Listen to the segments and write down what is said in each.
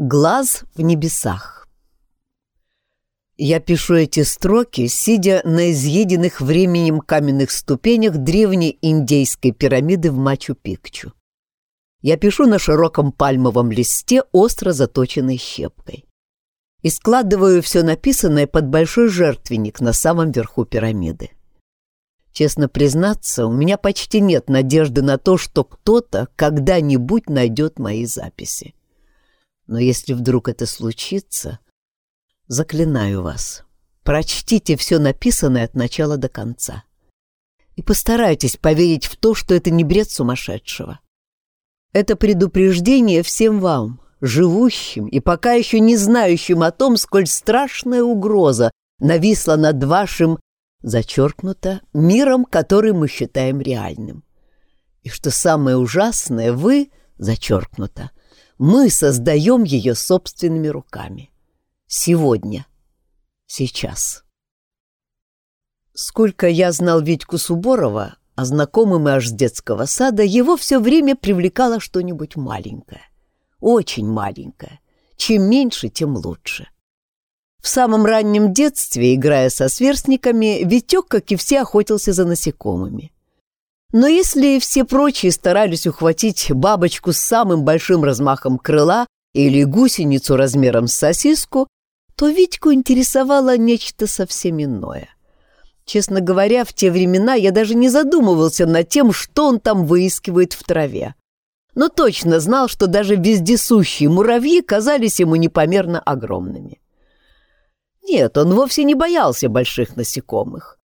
Глаз в небесах. Я пишу эти строки, сидя на изъеденных временем каменных ступенях древней индейской пирамиды в Мачу-Пикчу. Я пишу на широком пальмовом листе, остро заточенной щепкой. И складываю все написанное под большой жертвенник на самом верху пирамиды. Честно признаться, у меня почти нет надежды на то, что кто-то когда-нибудь найдет мои записи. Но если вдруг это случится, заклинаю вас, прочтите все написанное от начала до конца. И постарайтесь поверить в то, что это не бред сумасшедшего. Это предупреждение всем вам, живущим и пока еще не знающим о том, сколь страшная угроза нависла над вашим, зачеркнуто, миром, который мы считаем реальным. И что самое ужасное, вы, зачеркнуто, мы создаем ее собственными руками. Сегодня. Сейчас. Сколько я знал Витьку Суборова, а знакомым и аж с детского сада, его все время привлекало что-нибудь маленькое. Очень маленькое. Чем меньше, тем лучше. В самом раннем детстве, играя со сверстниками, Витек, как и все, охотился за насекомыми. Но если все прочие старались ухватить бабочку с самым большим размахом крыла или гусеницу размером с сосиску, то Витьку интересовало нечто совсем иное. Честно говоря, в те времена я даже не задумывался над тем, что он там выискивает в траве. Но точно знал, что даже вездесущие муравьи казались ему непомерно огромными. Нет, он вовсе не боялся больших насекомых.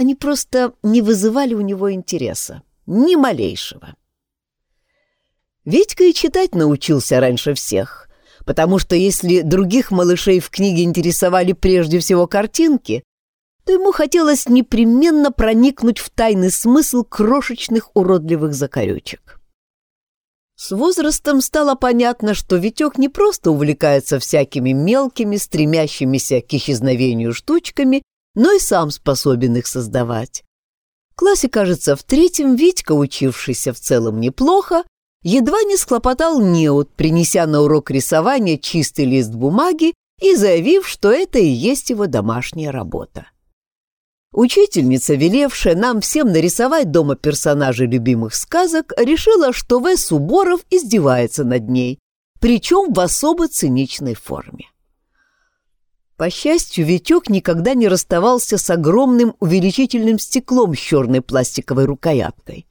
Они просто не вызывали у него интереса, ни малейшего. Витька и читать научился раньше всех, потому что если других малышей в книге интересовали прежде всего картинки, то ему хотелось непременно проникнуть в тайный смысл крошечных уродливых закорючек. С возрастом стало понятно, что Витек не просто увлекается всякими мелкими, стремящимися к исчезновению штучками но и сам способен их создавать. В классе, кажется, в третьем Витька, учившийся в целом неплохо, едва не схлопотал неуд, принеся на урок рисования чистый лист бумаги и заявив, что это и есть его домашняя работа. Учительница, велевшая нам всем нарисовать дома персонажей любимых сказок, решила, что В. Суборов издевается над ней, причем в особо циничной форме. По счастью, Витек никогда не расставался с огромным увеличительным стеклом с черной пластиковой рукояткой.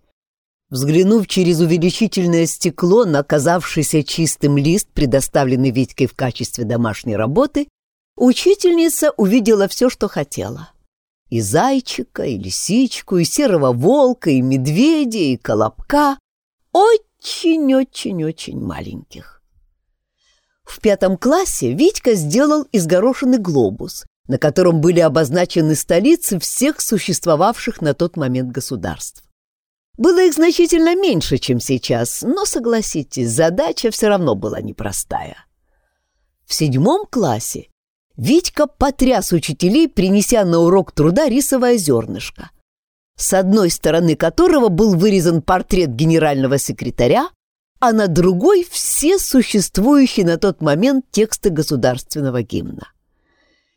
Взглянув через увеличительное стекло на оказавшийся чистым лист, предоставленный Витькой в качестве домашней работы, учительница увидела все, что хотела. И зайчика, и лисичку, и серого волка, и медведя, и колобка. Очень-очень-очень маленьких. В пятом классе Витька сделал изгорошенный глобус, на котором были обозначены столицы всех существовавших на тот момент государств. Было их значительно меньше, чем сейчас, но, согласитесь, задача все равно была непростая. В седьмом классе Витька потряс учителей, принеся на урок труда рисовое зернышко, с одной стороны которого был вырезан портрет генерального секретаря, а на другой все существующие на тот момент тексты государственного гимна.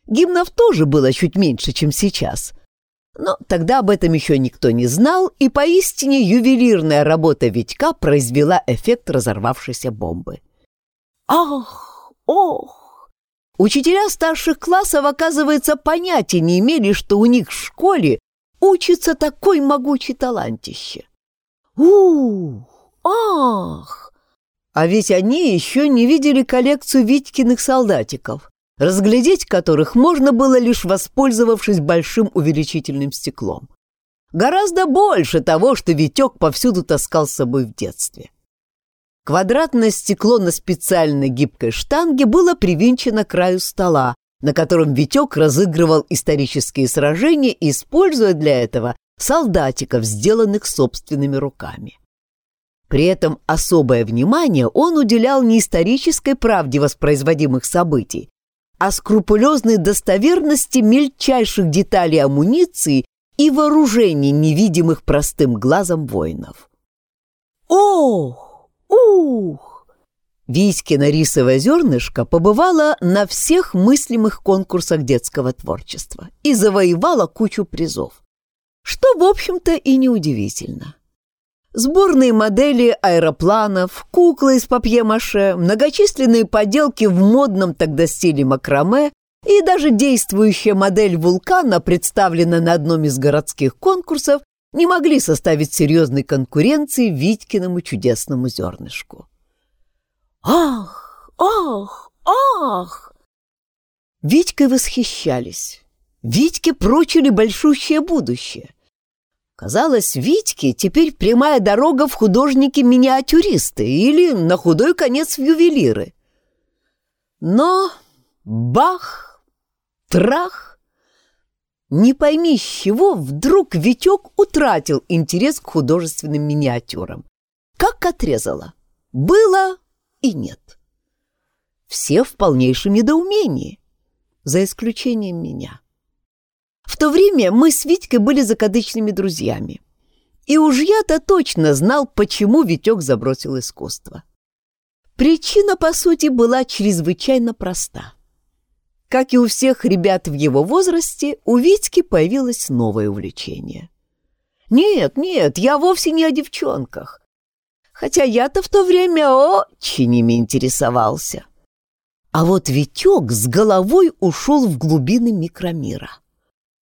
Гимнов тоже было чуть меньше, чем сейчас. Но тогда об этом еще никто не знал, и поистине ювелирная работа Витька произвела эффект разорвавшейся бомбы. Ах, ох! Учителя старших классов, оказывается, понятия не имели, что у них в школе учится такой могучий талантище. Ух! Ах! А ведь они еще не видели коллекцию Витькиных солдатиков, разглядеть которых можно было лишь воспользовавшись большим увеличительным стеклом. Гораздо больше того, что Витек повсюду таскал с собой в детстве. Квадратное стекло на специальной гибкой штанге было привинчено к краю стола, на котором Витек разыгрывал исторические сражения, используя для этого солдатиков, сделанных собственными руками. При этом особое внимание он уделял не исторической правде воспроизводимых событий, а скрупулезной достоверности мельчайших деталей амуниции и вооружений, невидимых простым глазом воинов. «Ох! Ух!» Витькино рисовое зернышко побывала на всех мыслимых конкурсах детского творчества и завоевала кучу призов. Что, в общем-то, и неудивительно. Сборные модели аэропланов, куклы из папье-маше, многочисленные поделки в модном тогда стиле макраме и даже действующая модель вулкана, представленная на одном из городских конкурсов, не могли составить серьезной конкуренции Витькиному чудесному зернышку. «Ах! Ах! Ах!» Витькой восхищались. Витьке прочили большущее будущее. Казалось, Витьке теперь прямая дорога в художники-миниатюристы или, на худой конец, в ювелиры. Но бах, трах, не пойми с чего, вдруг Витек утратил интерес к художественным миниатюрам. Как отрезало. Было и нет. Все в полнейшем недоумении, за исключением меня. В то время мы с Витькой были закадычными друзьями. И уж я-то точно знал, почему Витек забросил искусство. Причина, по сути, была чрезвычайно проста. Как и у всех ребят в его возрасте, у Витьки появилось новое увлечение. Нет, нет, я вовсе не о девчонках. Хотя я-то в то время очень ими интересовался. А вот Витек с головой ушел в глубины микромира.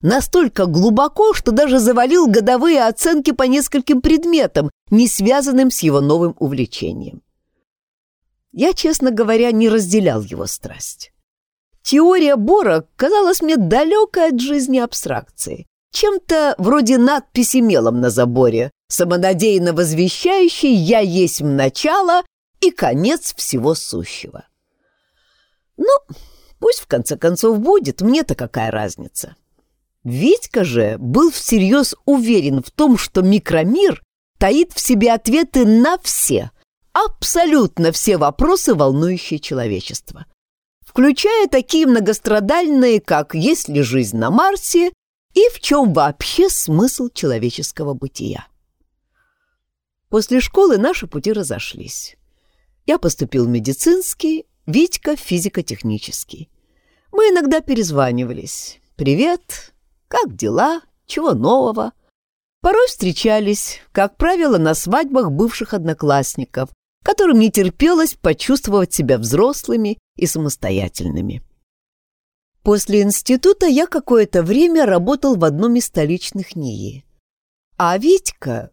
Настолько глубоко, что даже завалил годовые оценки по нескольким предметам, не связанным с его новым увлечением. Я, честно говоря, не разделял его страсть. Теория Бора казалась мне далекой от жизни абстракции, чем-то вроде надписи мелом на заборе, самонадеянно возвещающей «Я есть начало и конец всего сущего». Ну, пусть в конце концов будет, мне-то какая разница. Витька же был всерьез уверен в том, что микромир таит в себе ответы на все, абсолютно все вопросы, волнующие человечество, включая такие многострадальные, как «Есть ли жизнь на Марсе?» и «В чем вообще смысл человеческого бытия?» После школы наши пути разошлись. Я поступил в медицинский, Витька — физико-технический. Мы иногда перезванивались. «Привет, как дела? Чего нового? Порой встречались, как правило, на свадьбах бывших одноклассников, которым не терпелось почувствовать себя взрослыми и самостоятельными. После института я какое-то время работал в одном из столичных НИИ. А Витька...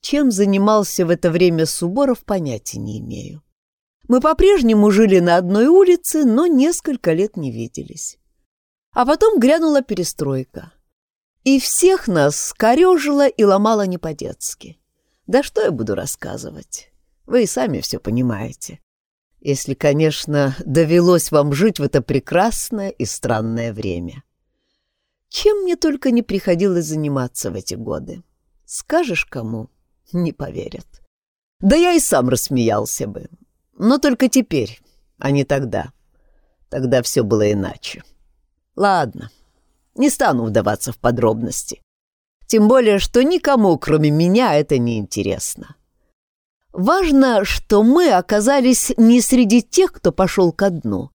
Чем занимался в это время Суборов, понятия не имею. Мы по-прежнему жили на одной улице, но несколько лет не виделись. А потом грянула перестройка. И всех нас скорежила и ломала не по-детски. Да что я буду рассказывать? Вы и сами все понимаете. Если, конечно, довелось вам жить в это прекрасное и странное время. Чем мне только не приходилось заниматься в эти годы. Скажешь кому — не поверят. Да я и сам рассмеялся бы. Но только теперь, а не тогда. Тогда все было иначе. Ладно, не стану вдаваться в подробности. Тем более, что никому, кроме меня, это не интересно. Важно, что мы оказались не среди тех, кто пошел ко дну,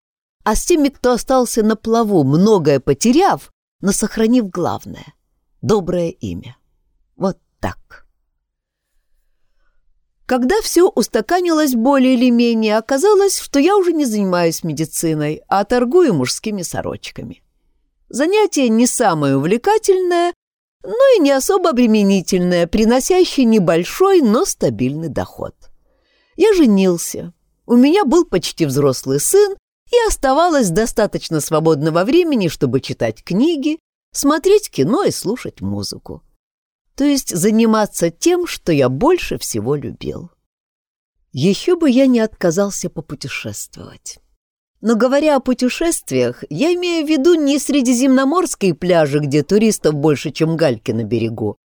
а с теми, кто остался на плаву, многое потеряв, но сохранив главное — доброе имя. Вот так. Когда все устаканилось более или менее, оказалось, что я уже не занимаюсь медициной, а торгую мужскими сорочками. Занятие не самое увлекательное, но и не особо обременительное, приносящее небольшой, но стабильный доход. Я женился, у меня был почти взрослый сын, и оставалось достаточно свободного времени, чтобы читать книги, смотреть кино и слушать музыку. То есть заниматься тем, что я больше всего любил. Еще бы я не отказался попутешествовать. Но говоря о путешествиях, я имею в виду не средиземноморские пляжи, где туристов больше, чем гальки на берегу,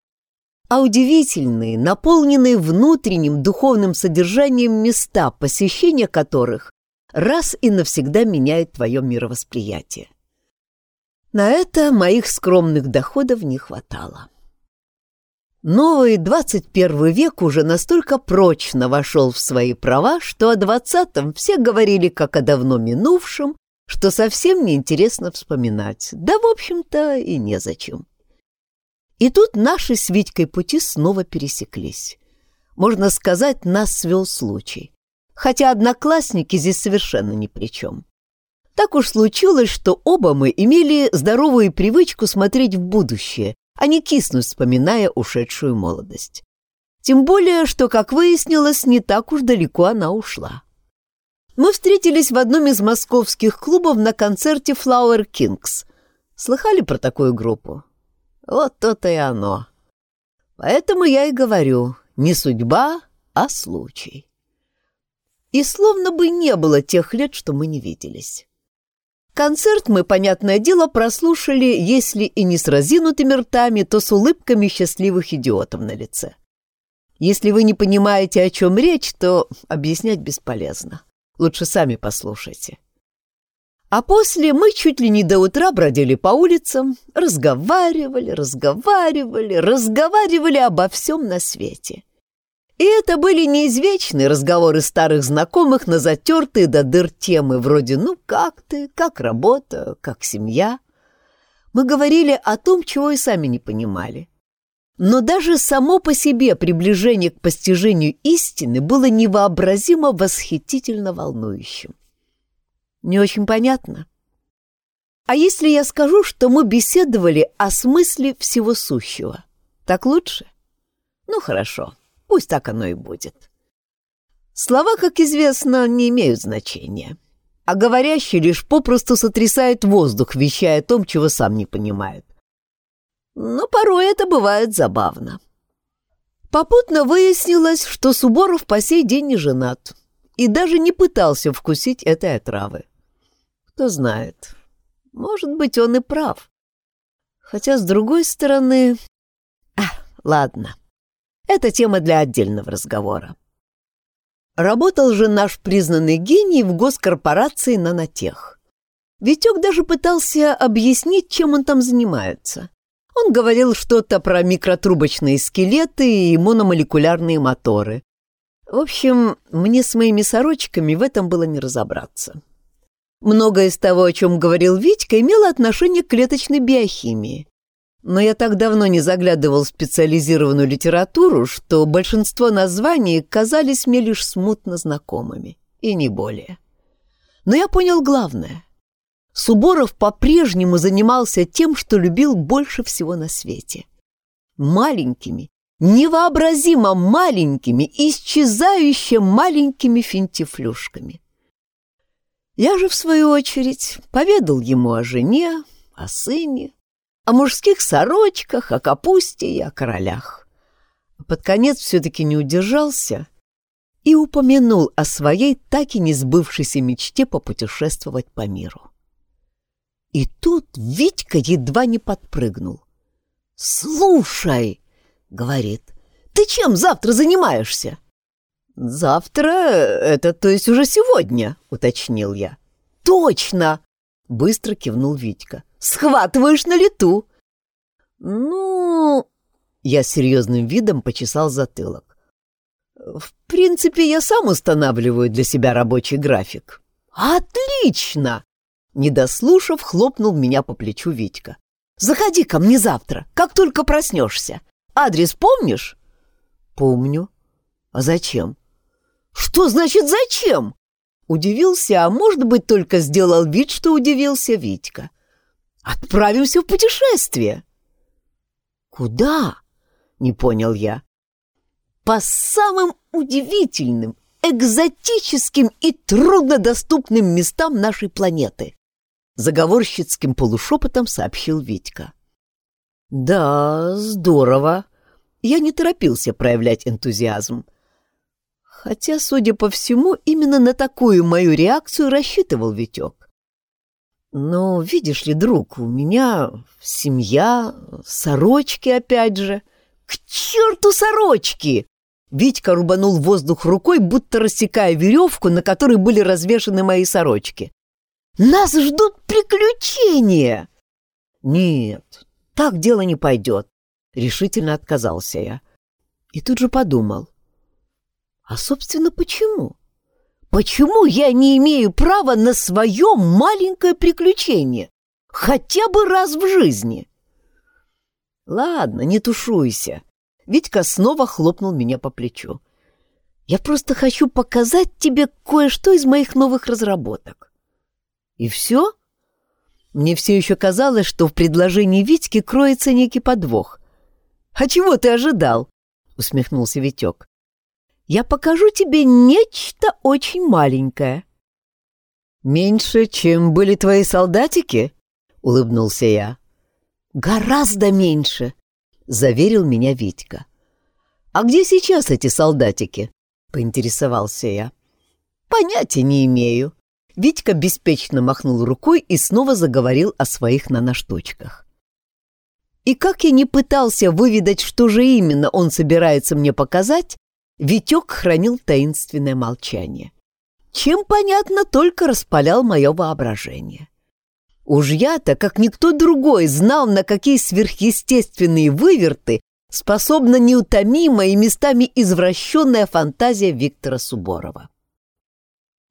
а удивительные, наполненные внутренним духовным содержанием места, посещения которых раз и навсегда меняет твое мировосприятие. На это моих скромных доходов не хватало. Новый 21 век уже настолько прочно вошел в свои права, что о двадцатом все говорили как о давно минувшем, что совсем неинтересно вспоминать. Да, в общем-то, и незачем. И тут наши с Витькой пути снова пересеклись. Можно сказать, нас свел случай. Хотя одноклассники здесь совершенно ни при чем. Так уж случилось, что оба мы имели здоровую привычку смотреть в будущее, а не киснуть, вспоминая ушедшую молодость. Тем более, что, как выяснилось, не так уж далеко она ушла. Мы встретились в одном из московских клубов на концерте Flower Kings. Слыхали про такую группу? Вот то-то и оно. Поэтому я и говорю, не судьба, а случай. И словно бы не было тех лет, что мы не виделись. Концерт мы, понятное дело, прослушали, если и не с разинутыми ртами, то с улыбками счастливых идиотов на лице. Если вы не понимаете, о чем речь, то объяснять бесполезно. Лучше сами послушайте. А после мы чуть ли не до утра бродили по улицам, разговаривали, разговаривали, разговаривали обо всем на свете. И это были не извечные разговоры старых знакомых на затертые до дыр темы, вроде «ну как ты?», «как работа?», «как семья?». Мы говорили о том, чего и сами не понимали. Но даже само по себе приближение к постижению истины было невообразимо восхитительно волнующим. Не очень понятно? А если я скажу, что мы беседовали о смысле всего сущего, так лучше? Ну, хорошо. Пусть так оно и будет. Слова, как известно, не имеют значения, а говорящий лишь попросту сотрясает воздух, вещая о том, чего сам не понимает. Но порой это бывает забавно. Попутно выяснилось, что Суборов по сей день не женат и даже не пытался вкусить этой отравы. Кто знает, может быть, он и прав. Хотя, с другой стороны... А, ладно. Это тема для отдельного разговора. Работал же наш признанный гений в госкорпорации «Нанотех». Витек даже пытался объяснить, чем он там занимается. Он говорил что-то про микротрубочные скелеты и мономолекулярные моторы. В общем, мне с моими сорочками в этом было не разобраться. Многое из того, о чем говорил Витька, имело отношение к клеточной биохимии. Но я так давно не заглядывал в специализированную литературу, что большинство названий казались мне лишь смутно знакомыми, и не более. Но я понял главное. Суборов по-прежнему занимался тем, что любил больше всего на свете. Маленькими, невообразимо маленькими, исчезающе маленькими финтифлюшками. Я же, в свою очередь, поведал ему о жене, о сыне, о мужских сорочках, о капусте и о королях. Под конец все-таки не удержался и упомянул о своей так и не сбывшейся мечте попутешествовать по миру. И тут Витька едва не подпрыгнул. «Слушай!» — говорит. «Ты чем завтра занимаешься?» «Завтра — это то есть уже сегодня», — уточнил я. «Точно!» — быстро кивнул Витька. Схватываешь на лету. Ну, я серьезным видом почесал затылок. В принципе, я сам устанавливаю для себя рабочий график. Отлично! Не дослушав, хлопнул меня по плечу Витька. Заходи ко мне завтра, как только проснешься. Адрес помнишь? Помню. А зачем? Что значит зачем? Удивился, а может быть, только сделал вид, что удивился Витька. Отправимся в путешествие. Куда? Не понял я. По самым удивительным, экзотическим и труднодоступным местам нашей планеты. Заговорщицким полушепотом сообщил Витька. Да, здорово. Я не торопился проявлять энтузиазм. Хотя, судя по всему, именно на такую мою реакцию рассчитывал Витек. Но, видишь ли, друг, у меня семья, сорочки опять же. К черту сорочки! Витька рубанул воздух рукой, будто рассекая веревку, на которой были развешаны мои сорочки. Нас ждут приключения! Нет, так дело не пойдет. — решительно отказался я. И тут же подумал. А, собственно, почему? Почему я не имею права на свое маленькое приключение? Хотя бы раз в жизни. Ладно, не тушуйся. Витька снова хлопнул меня по плечу. Я просто хочу показать тебе кое-что из моих новых разработок. И все? Мне все еще казалось, что в предложении Витьки кроется некий подвох. «А чего ты ожидал?» — усмехнулся Витек. «Я покажу тебе нечто очень маленькое». «Меньше, чем были твои солдатики?» — улыбнулся я. «Гораздо меньше», — заверил меня Витька. «А где сейчас эти солдатики?» — поинтересовался я. «Понятия не имею». Витька беспечно махнул рукой и снова заговорил о своих наноштучках. И как я не пытался выведать, что же именно он собирается мне показать, Витек хранил таинственное молчание. Чем, понятно, только распалял мое воображение. Уж я-то, как никто другой, знал, на какие сверхъестественные выверты способна неутомимая и местами извращенная фантазия Виктора Суборова.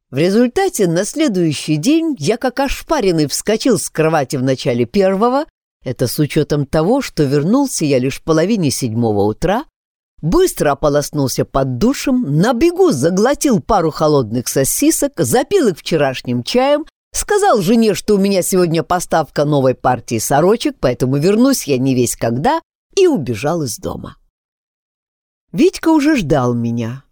В результате на следующий день я как ошпаренный вскочил с кровати в начале первого, это с учетом того, что вернулся я лишь в половине седьмого утра, быстро ополоснулся под душем, на бегу заглотил пару холодных сосисок, запил их вчерашним чаем Сказал жене, что у меня сегодня поставка новой партии сорочек, поэтому вернусь я не весь когда, и убежал из дома. Витька уже ждал меня.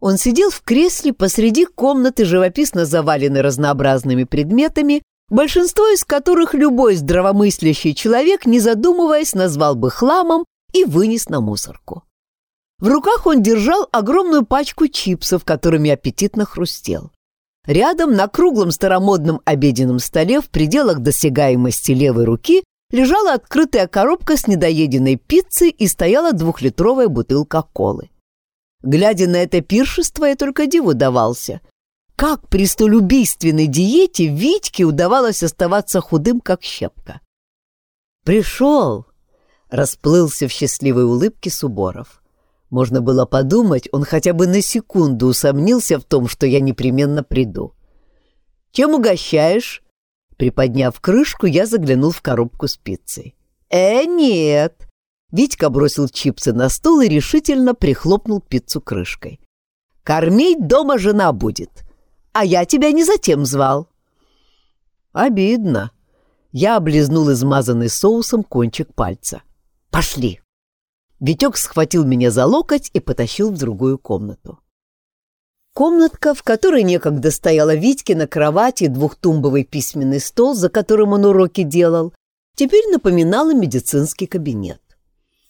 Он сидел в кресле посреди комнаты, живописно заваленной разнообразными предметами, большинство из которых любой здравомыслящий человек, не задумываясь, назвал бы хламом и вынес на мусорку. В руках он держал огромную пачку чипсов, которыми аппетитно хрустел. Рядом на круглом старомодном обеденном столе в пределах досягаемости левой руки лежала открытая коробка с недоеденной пиццей и стояла двухлитровая бутылка колы. Глядя на это пиршество, я только диву давался. Как при столь убийственной диете Витьке удавалось оставаться худым, как щепка. «Пришел!» — расплылся в счастливой улыбке Суборов. Можно было подумать, он хотя бы на секунду усомнился в том, что я непременно приду. «Чем угощаешь?» Приподняв крышку, я заглянул в коробку с пиццей. «Э, нет!» Витька бросил чипсы на стол и решительно прихлопнул пиццу крышкой. «Кормить дома жена будет, а я тебя не затем звал». «Обидно». Я облизнул измазанный соусом кончик пальца. «Пошли!» Витек схватил меня за локоть и потащил в другую комнату. Комнатка, в которой некогда стояла Витькина кровать и двухтумбовый письменный стол, за которым он уроки делал, теперь напоминала медицинский кабинет.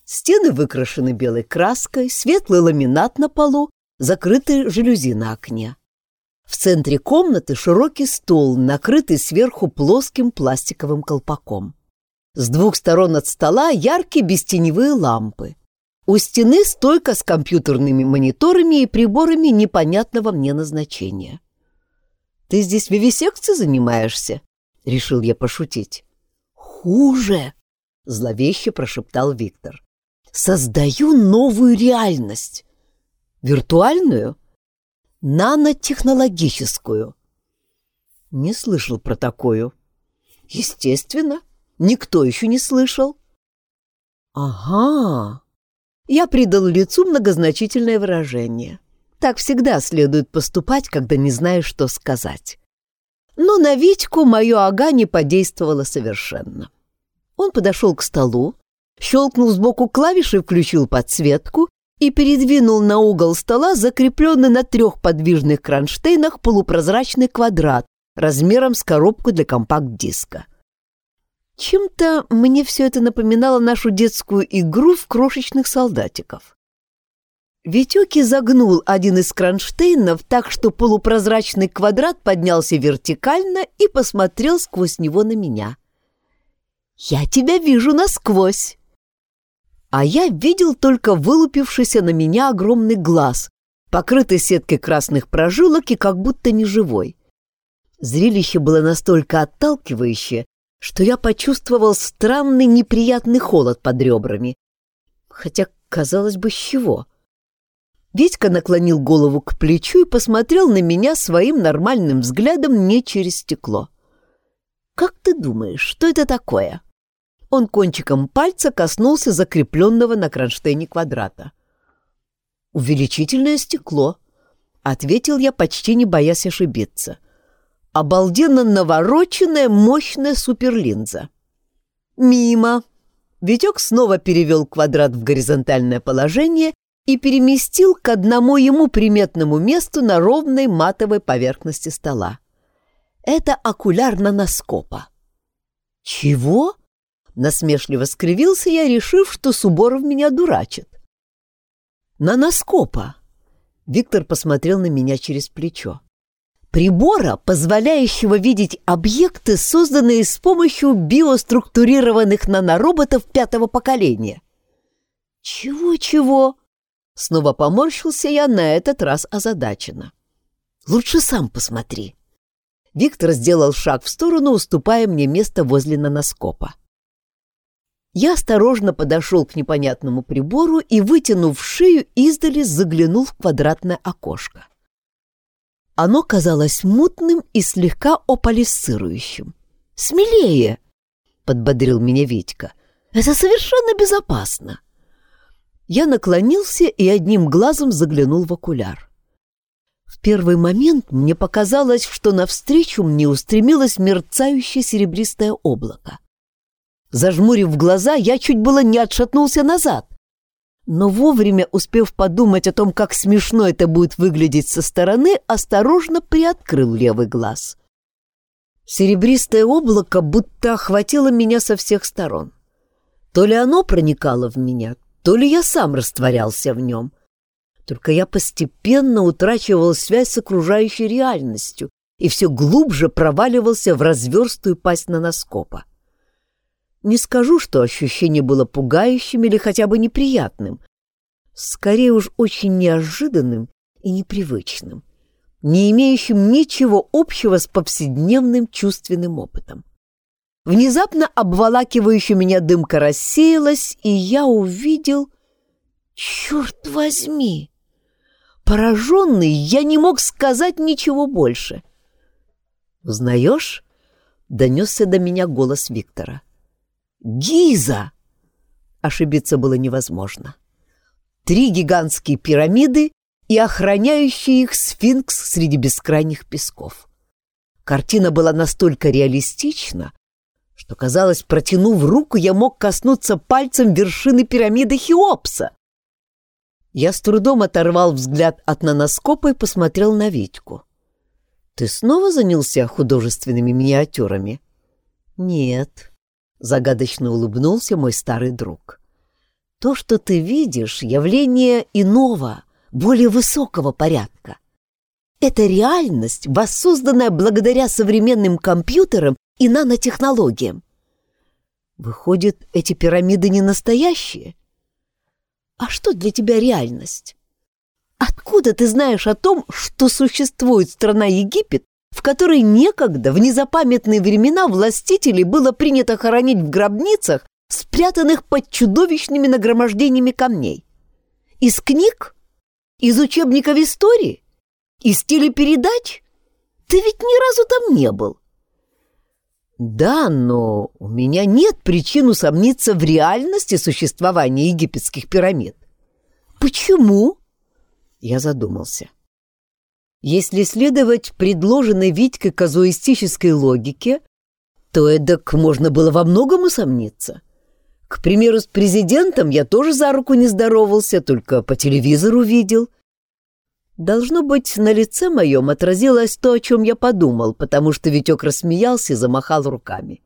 Стены выкрашены белой краской, светлый ламинат на полу, закрытые жалюзи на окне. В центре комнаты широкий стол, накрытый сверху плоским пластиковым колпаком. С двух сторон от стола яркие бестеневые лампы. У стены стойка с компьютерными мониторами и приборами непонятного мне назначения. «Ты здесь вивисекцией занимаешься?» — решил я пошутить. «Хуже!» — зловеще прошептал Виктор. «Создаю новую реальность. Виртуальную? Нанотехнологическую». Не слышал про такую. Естественно, никто еще не слышал. «Ага!» Я придал лицу многозначительное выражение. Так всегда следует поступать, когда не знаешь, что сказать. Но на Витьку мое ага не подействовало совершенно. Он подошел к столу, щелкнул сбоку клавиши, включил подсветку и передвинул на угол стола закрепленный на трех подвижных кронштейнах полупрозрачный квадрат размером с коробку для компакт-диска. Чем-то мне все это напоминало нашу детскую игру в крошечных солдатиков. Витюки загнул один из кронштейнов так, что полупрозрачный квадрат поднялся вертикально и посмотрел сквозь него на меня. «Я тебя вижу насквозь!» А я видел только вылупившийся на меня огромный глаз, покрытый сеткой красных прожилок и как будто неживой. Зрелище было настолько отталкивающее, что я почувствовал странный неприятный холод под ребрами Хотя, казалось бы, с чего? Витька наклонил голову к плечу и посмотрел на меня своим нормальным взглядом не через стекло. «Как ты думаешь, что это такое?» Он кончиком пальца коснулся закрепленного на кронштейне квадрата. «Увеличительное стекло», — ответил я, почти не боясь ошибиться. «Обалденно навороченная мощная суперлинза». «Мимо!» Витек снова перевел квадрат в горизонтальное положение и переместил к одному ему приметному месту на ровной матовой поверхности стола. Это окуляр наноскопа. «Чего?» — насмешливо скривился я, решив, что Суборов меня дурачит. «Наноскопа!» — Виктор посмотрел на меня через плечо прибора, позволяющего видеть объекты, созданные с помощью биоструктурированных нанороботов пятого поколения. «Чего-чего?» Снова поморщился я на этот раз озадаченно. «Лучше сам посмотри». Виктор сделал шаг в сторону, уступая мне место возле наноскопа. Я осторожно подошел к непонятному прибору и, вытянув шею, издали заглянул в квадратное окошко. Оно казалось мутным и слегка ополисцирующим. «Смелее!» — подбодрил меня Витька. «Это совершенно безопасно!» Я наклонился и одним глазом заглянул в окуляр. В первый момент мне показалось, что навстречу мне устремилось мерцающее серебристое облако. Зажмурив глаза, я чуть было не отшатнулся назад но вовремя успев подумать о том, как смешно это будет выглядеть со стороны, осторожно приоткрыл левый глаз. Серебристое облако будто охватило меня со всех сторон. То ли оно проникало в меня, то ли я сам растворялся в нем. Только я постепенно утрачивал связь с окружающей реальностью и все глубже проваливался в разверстую пасть наноскопа. Не скажу, что ощущение было пугающим или хотя бы неприятным. Скорее уж очень неожиданным и непривычным, не имеющим ничего общего с повседневным чувственным опытом. Внезапно обволакивающая меня дымка рассеялась, и я увидел... Черт возьми! Пораженный, я не мог сказать ничего больше. «Узнаешь?» — донесся до меня голос Виктора. Гиза! Ошибиться было невозможно. Три гигантские пирамиды и охраняющий их сфинкс среди бескрайних песков. Картина была настолько реалистична, что, казалось, протянув руку, я мог коснуться пальцем вершины пирамиды Хеопса. Я с трудом оторвал взгляд от наноскопа и посмотрел на Витьку. «Ты снова занялся художественными миниатюрами?» «Нет», Загадочно улыбнулся мой старый друг. То, что ты видишь, явление иного, более высокого порядка. Это реальность, воссозданная благодаря современным компьютерам и нанотехнологиям. Выходит, эти пирамиды не настоящие? А что для тебя реальность? Откуда ты знаешь о том, что существует страна Египет в которой некогда, в незапамятные времена, властителей было принято хоронить в гробницах, спрятанных под чудовищными нагромождениями камней. Из книг? Из учебников истории? Из телепередач? Ты ведь ни разу там не был. Да, но у меня нет причин усомниться в реальности существования египетских пирамид. Почему? Я задумался. Если следовать предложенной Витькой казуистической логике, то эдак можно было во многом усомниться. К примеру, с президентом я тоже за руку не здоровался, только по телевизору видел. Должно быть, на лице моем отразилось то, о чем я подумал, потому что Витек рассмеялся и замахал руками.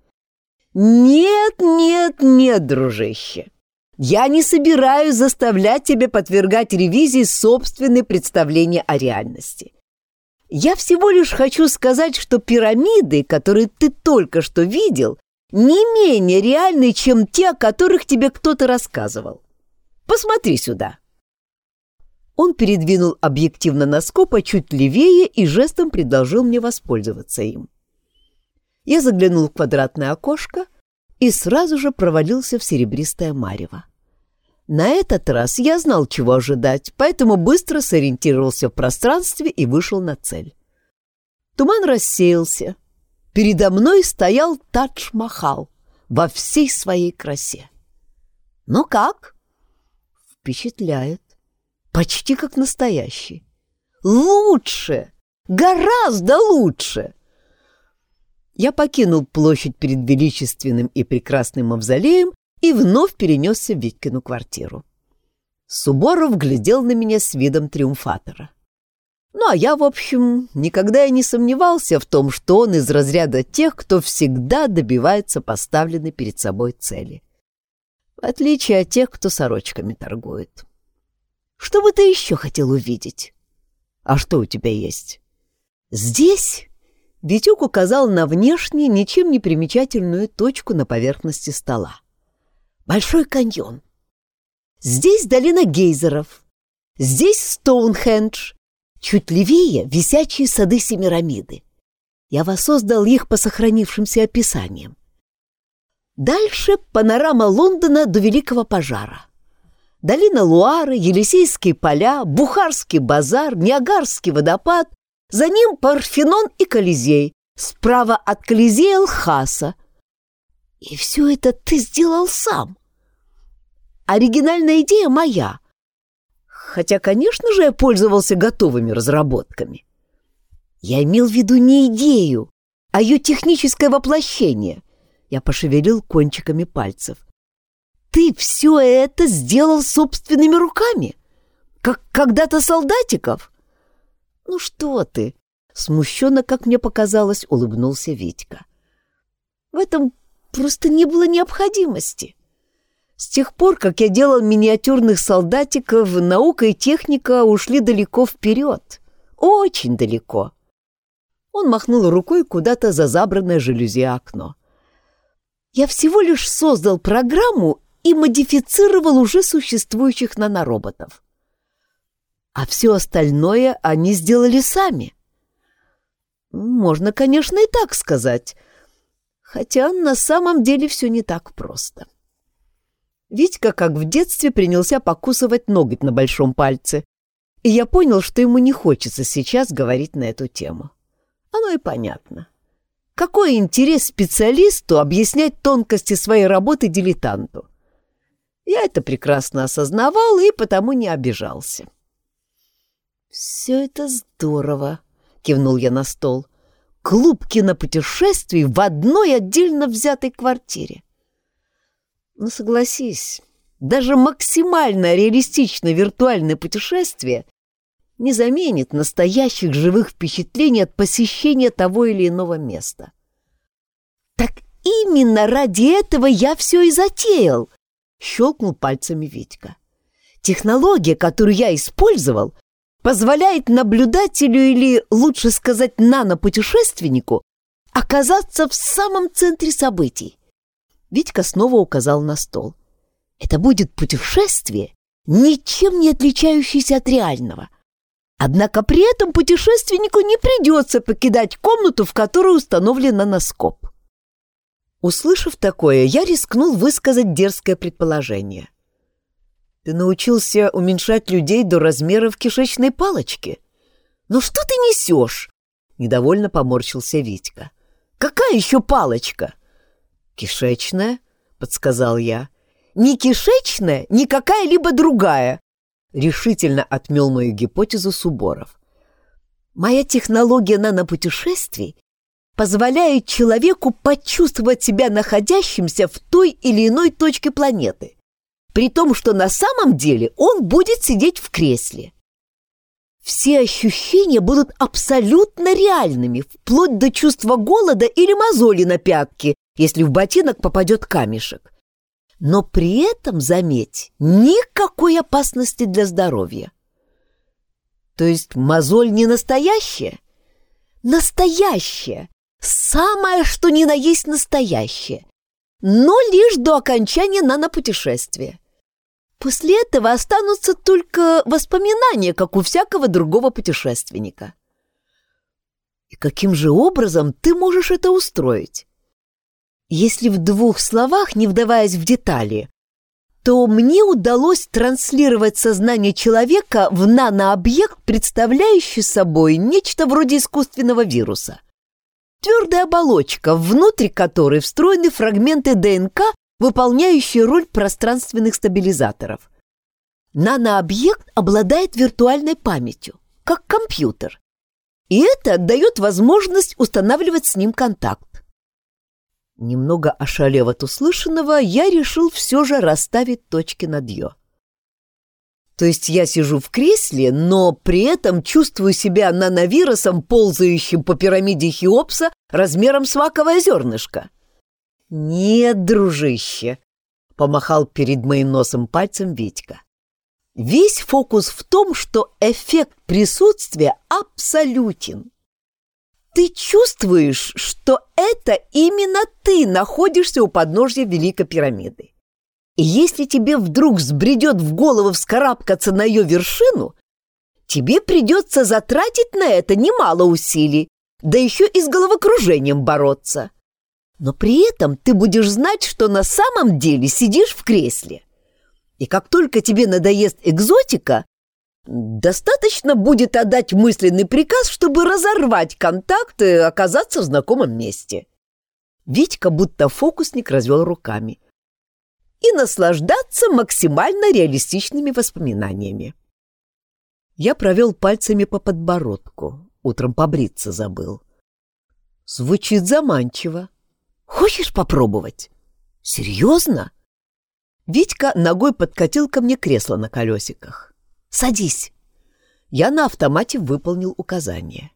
«Нет, нет, нет, дружище, я не собираюсь заставлять тебя подвергать ревизии собственные представления о реальности. Я всего лишь хочу сказать, что пирамиды, которые ты только что видел, не менее реальны, чем те, о которых тебе кто-то рассказывал. Посмотри сюда. Он передвинул объектив на наскопа чуть левее и жестом предложил мне воспользоваться им. Я заглянул в квадратное окошко и сразу же провалился в серебристое марево. На этот раз я знал, чего ожидать, поэтому быстро сориентировался в пространстве и вышел на цель. Туман рассеялся. Передо мной стоял Тадж-Махал во всей своей красе. Ну как? Впечатляет. Почти как настоящий. Лучше! Гораздо лучше! Я покинул площадь перед величественным и прекрасным мавзолеем и вновь перенесся в Витькину квартиру. Суборов глядел на меня с видом триумфатора. Ну, а я, в общем, никогда и не сомневался в том, что он из разряда тех, кто всегда добивается поставленной перед собой цели. В отличие от тех, кто сорочками торгует. Что бы ты еще хотел увидеть? А что у тебя есть? Здесь Витюк указал на внешне ничем не примечательную точку на поверхности стола. Большой каньон. Здесь долина гейзеров. Здесь Стоунхендж. Чуть левее висячие сады Семирамиды. Я воссоздал их по сохранившимся описаниям. Дальше панорама Лондона до Великого пожара. Долина Луары, Елисейские поля, Бухарский базар, Ниагарский водопад, за ним Парфенон и Колизей, справа от Колизея Лхаса. И все это ты сделал сам. Оригинальная идея моя. Хотя, конечно же, я пользовался готовыми разработками. Я имел в виду не идею, а ее техническое воплощение. Я пошевелил кончиками пальцев. Ты все это сделал собственными руками? Как когда-то солдатиков? Ну что ты? Смущенно, как мне показалось, улыбнулся Витька. В этом просто не было необходимости. С тех пор, как я делал миниатюрных солдатиков, наука и техника ушли далеко вперед. Очень далеко. Он махнул рукой куда-то за забранное жалюзи окно. Я всего лишь создал программу и модифицировал уже существующих нанороботов. А все остальное они сделали сами. Можно, конечно, и так сказать, хотя на самом деле все не так просто. Витька, как в детстве, принялся покусывать ноготь на большом пальце, и я понял, что ему не хочется сейчас говорить на эту тему. Оно и понятно. Какой интерес специалисту объяснять тонкости своей работы дилетанту? Я это прекрасно осознавал и потому не обижался. «Все это здорово», — кивнул я на стол. «Клуб кинопутешествий в одной отдельно взятой квартире». «Ну, согласись, даже максимально реалистичное виртуальное путешествие не заменит настоящих живых впечатлений от посещения того или иного места». «Так именно ради этого я все и затеял», щелкнул пальцами Витька. Технология, которую я использовал, позволяет наблюдателю или, лучше сказать, нанопутешественнику оказаться в самом центре событий. Витька снова указал на стол. Это будет путешествие, ничем не отличающееся от реального. Однако при этом путешественнику не придется покидать комнату, в которой установлен наноскоп. Услышав такое, я рискнул высказать дерзкое предположение. «Ты научился уменьшать людей до размеров кишечной палочки?» «Ну что ты несешь?» — недовольно поморщился Витька. «Какая еще палочка?» «Кишечная», — подсказал я. «Не кишечная, ни какая-либо другая», — решительно отмел мою гипотезу Суборов. «Моя технология нанопутешествий позволяет человеку почувствовать себя находящимся в той или иной точке планеты, при том, что на самом деле он будет сидеть в кресле. Все ощущения будут абсолютно реальными, вплоть до чувства голода или мозоли на пятке, если в ботинок попадет камешек. Но при этом, заметь, никакой опасности для здоровья. То есть мозоль не настоящая? Настоящая, Самое, что ни на есть настоящее. Но лишь до окончания нанопутешествия. После этого останутся только воспоминания, как у всякого другого путешественника. И каким же образом ты можешь это устроить? Если в двух словах, не вдаваясь в детали, то мне удалось транслировать сознание человека в нанообъект, представляющий собой нечто вроде искусственного вируса. Твердая оболочка, внутри которой встроены фрагменты ДНК, выполняющие роль пространственных стабилизаторов. Нанообъект обладает виртуальной памятью, как компьютер. И это дает возможность устанавливать с ним контакт. Немного ошалев от услышанного, я решил все же расставить точки над «ё». То есть я сижу в кресле, но при этом чувствую себя нановирусом, ползающим по пирамиде Хеопса размером с ваковое зернышко. «Нет, дружище!» — помахал перед моим носом пальцем Витька. Весь фокус в том, что эффект присутствия абсолютен. Ты чувствуешь, что это именно ты находишься у подножья Великой пирамиды. И если тебе вдруг взбредет в голову вскарабкаться на ее вершину, тебе придется затратить на это немало усилий, да еще и с головокружением бороться. Но при этом ты будешь знать, что на самом деле сидишь в кресле. И как только тебе надоест экзотика, достаточно будет отдать мысленный приказ, чтобы разорвать контакт и оказаться в знакомом месте. Витька будто фокусник развел руками – и наслаждаться максимально реалистичными воспоминаниями. Я провел пальцами по подбородку, утром побриться забыл. Звучит заманчиво. Хочешь попробовать? Серьезно? Витька ногой подкатил ко мне кресло на колесиках. Садись. Я на автомате выполнил указание.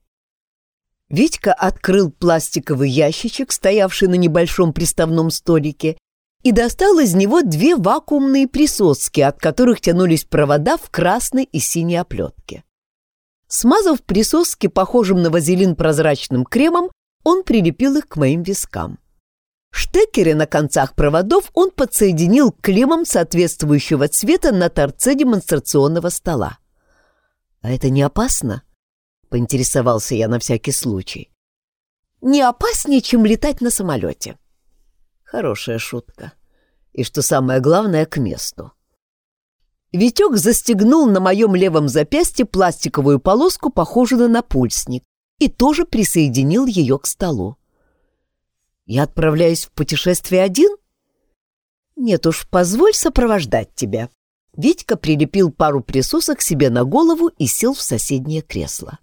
Витька открыл пластиковый ящичек, стоявший на небольшом приставном столике, и достал из него две вакуумные присоски, от которых тянулись провода в красной и синей оплетке. Смазав присоски похожим на вазелин прозрачным кремом, он прилепил их к моим вискам. Штекеры на концах проводов он подсоединил к клеммам соответствующего цвета на торце демонстрационного стола. «А это не опасно?» — поинтересовался я на всякий случай. «Не опаснее, чем летать на самолете», Хорошая шутка. И что самое главное, к месту. Витек застегнул на моем левом запястье пластиковую полоску, похожую на напульсник, и тоже присоединил ее к столу. «Я отправляюсь в путешествие один?» «Нет уж, позволь сопровождать тебя». Витька прилепил пару присосок себе на голову и сел в соседнее кресло.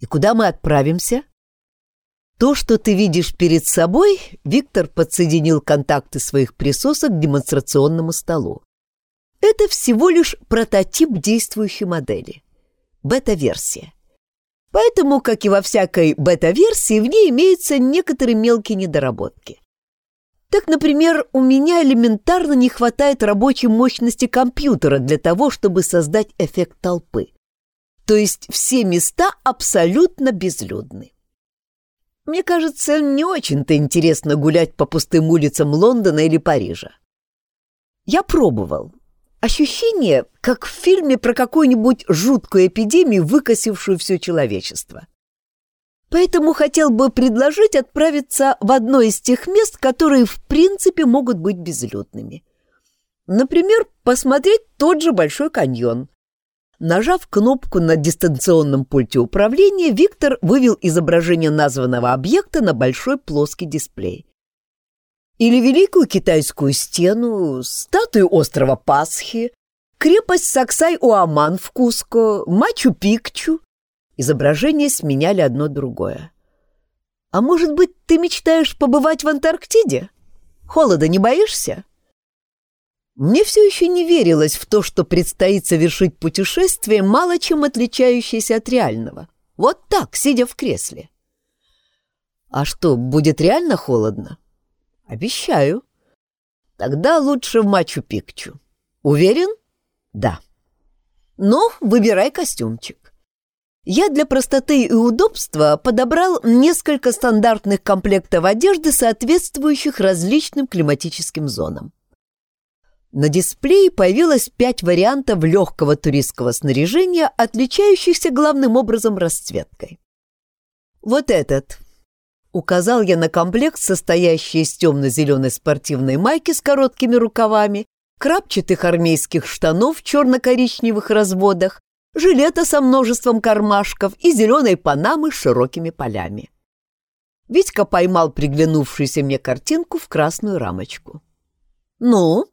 «И куда мы отправимся?» То, что ты видишь перед собой, Виктор подсоединил контакты своих присосок к демонстрационному столу. Это всего лишь прототип действующей модели. Бета-версия. Поэтому, как и во всякой бета-версии, в ней имеются некоторые мелкие недоработки. Так, например, у меня элементарно не хватает рабочей мощности компьютера для того, чтобы создать эффект толпы. То есть все места абсолютно безлюдны. Мне кажется, не очень-то интересно гулять по пустым улицам Лондона или Парижа. Я пробовал. Ощущение, как в фильме про какую-нибудь жуткую эпидемию, выкосившую все человечество. Поэтому хотел бы предложить отправиться в одно из тех мест, которые в принципе могут быть безлюдными. Например, посмотреть тот же Большой каньон, Нажав кнопку на дистанционном пульте управления, Виктор вывел изображение названного объекта на большой плоский дисплей. Или Великую Китайскую стену, статую острова Пасхи, крепость Саксай-Уаман в Куско, Мачу-Пикчу. Изображения сменяли одно другое. А может быть, ты мечтаешь побывать в Антарктиде? Холода не боишься? Мне все еще не верилось в то, что предстоит совершить путешествие, мало чем отличающееся от реального. Вот так, сидя в кресле. А что, будет реально холодно? Обещаю. Тогда лучше в Мачу-Пикчу. Уверен? Да. Ну, выбирай костюмчик. Я для простоты и удобства подобрал несколько стандартных комплектов одежды, соответствующих различным климатическим зонам. На дисплее появилось пять вариантов легкого туристского снаряжения, отличающихся главным образом расцветкой. «Вот этот», — указал я на комплект, состоящий из темно-зеленой спортивной майки с короткими рукавами крапчатых армейских штанов в черно-коричневых разводах, жилета со множеством кармашков и зеленой панамы с широкими полями. Витька поймал приглянувшуюся мне картинку в красную рамочку. «Ну?»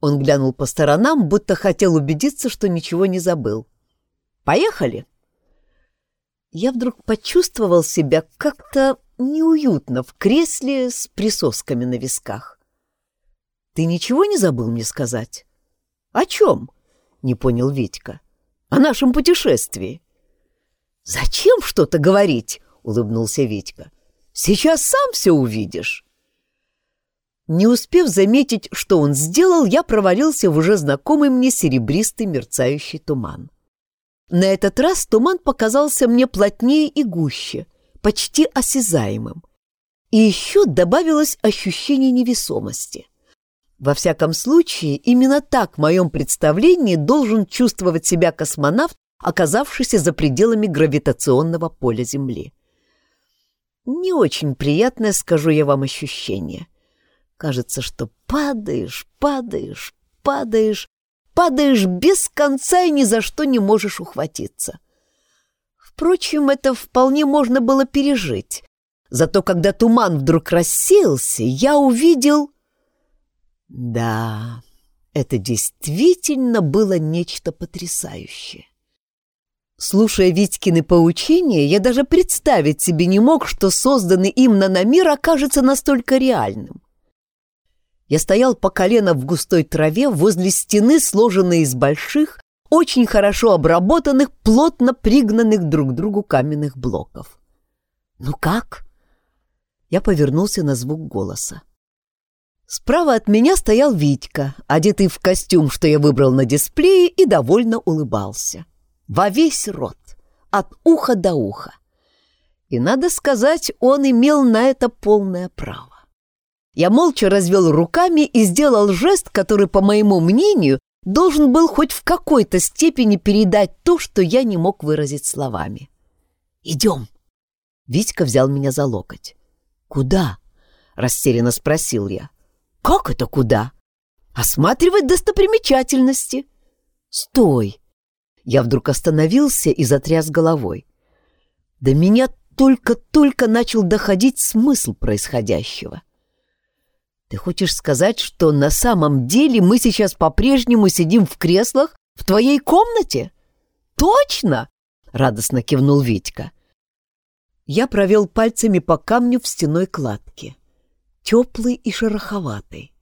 Он глянул по сторонам, будто хотел убедиться, что ничего не забыл. «Поехали!» Я вдруг почувствовал себя как-то неуютно в кресле с присосками на висках. «Ты ничего не забыл мне сказать?» «О чем?» — не понял Витька. «О нашем путешествии». «Зачем что-то говорить?» — улыбнулся Витька. «Сейчас сам все увидишь». Не успев заметить, что он сделал, я провалился в уже знакомый мне серебристый мерцающий туман. На этот раз туман показался мне плотнее и гуще, почти осязаемым. И еще добавилось ощущение невесомости. Во всяком случае, именно так в моем представлении должен чувствовать себя космонавт, оказавшийся за пределами гравитационного поля Земли. Не очень приятное, скажу я вам, ощущение. Кажется, что падаешь, падаешь, падаешь, падаешь без конца и ни за что не можешь ухватиться. Впрочем, это вполне можно было пережить. Зато когда туман вдруг рассеялся, я увидел... Да, это действительно было нечто потрясающее. Слушая Витькины поучения, я даже представить себе не мог, что созданный им наномир окажется настолько реальным. Я стоял по колено в густой траве возле стены, сложенной из больших, очень хорошо обработанных, плотно пригнанных друг к другу каменных блоков. «Ну как?» Я повернулся на звук голоса. Справа от меня стоял Витька, одетый в костюм, что я выбрал на дисплее, и довольно улыбался. Во весь рот, от уха до уха. И, надо сказать, он имел на это полное право. Я молча развел руками и сделал жест, который, по моему мнению, должен был хоть в какой-то степени передать то, что я не мог выразить словами. «Идем!» Витька взял меня за локоть. «Куда?» — растерянно спросил я. «Как это куда?» «Осматривать достопримечательности». «Стой!» Я вдруг остановился и затряс головой. До меня только-только начал доходить смысл происходящего. Ты хочешь сказать, что на самом деле мы сейчас по-прежнему сидим в креслах в твоей комнате? Точно! Радостно кивнул Витька. Я провел пальцами по камню в стеной кладке. Теплый и шероховатый.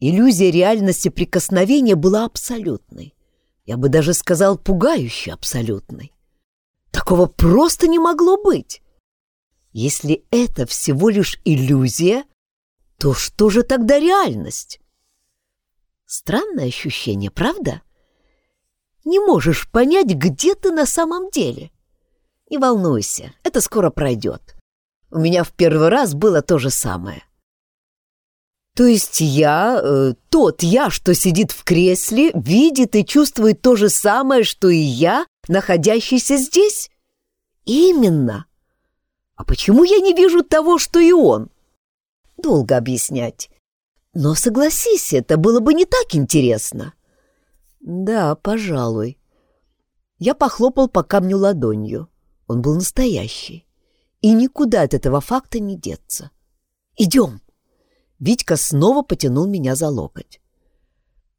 Иллюзия реальности прикосновения была абсолютной. Я бы даже сказал, пугающе абсолютной. Такого просто не могло быть. Если это всего лишь иллюзия, то что же тогда реальность? Странное ощущение, правда? Не можешь понять, где ты на самом деле. Не волнуйся, это скоро пройдет. У меня в первый раз было то же самое. То есть я, э, тот я, что сидит в кресле, видит и чувствует то же самое, что и я, находящийся здесь? Именно. А почему я не вижу того, что и он? Долго объяснять. Но согласись, это было бы не так интересно. Да, пожалуй. Я похлопал по камню ладонью. Он был настоящий. И никуда от этого факта не деться. Идем. Витька снова потянул меня за локоть.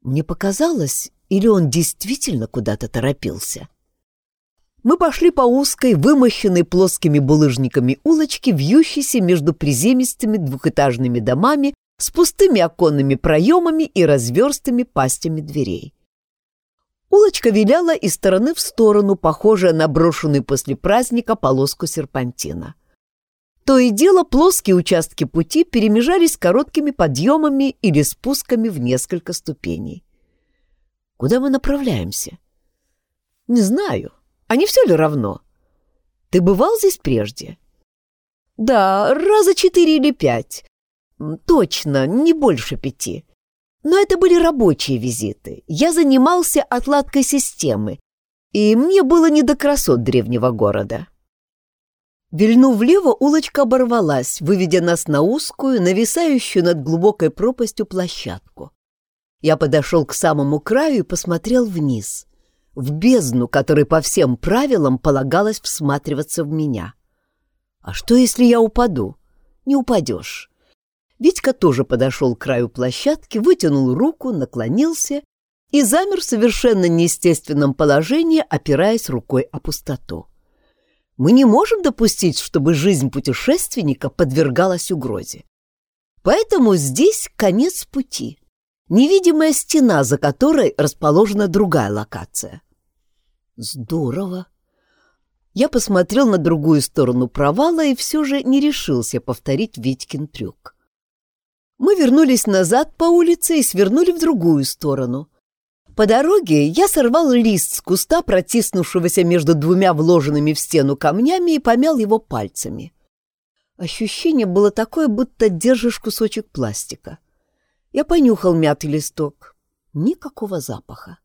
Мне показалось, или он действительно куда-то торопился. Мы пошли по узкой, вымощенной плоскими булыжниками улочке, вьющейся между приземистыми двухэтажными домами с пустыми оконными проемами и разверстыми пастями дверей. Улочка виляла из стороны в сторону, похожая на брошенную после праздника полоску серпантина. То и дело плоские участки пути перемежались короткими подъемами или спусками в несколько ступеней. Куда мы направляемся? Не знаю. А не все ли равно? Ты бывал здесь прежде? Да, раза четыре или пять. Точно, не больше пяти. Но это были рабочие визиты. Я занимался отладкой системы, и мне было не до красот древнего города. Вильнув влево, улочка оборвалась, выведя нас на узкую, нависающую над глубокой пропастью площадку. Я подошел к самому краю и посмотрел вниз, в бездну, которой по всем правилам полагалось всматриваться в меня. А что, если я упаду? Не упадешь. Витька тоже подошел к краю площадки, вытянул руку, наклонился и замер в совершенно неестественном положении, опираясь рукой о пустоту. Мы не можем допустить, чтобы жизнь путешественника подвергалась угрозе. Поэтому здесь конец пути, невидимая стена, за которой расположена другая локация. Здорово! Я посмотрел на другую сторону провала и все же не решился повторить Витькин трюк. Мы вернулись назад по улице и свернули в другую сторону, по дороге я сорвал лист с куста, протиснувшегося между двумя вложенными в стену камнями, и помял его пальцами. Ощущение было такое, будто держишь кусочек пластика. Я понюхал мятый листок. Никакого запаха.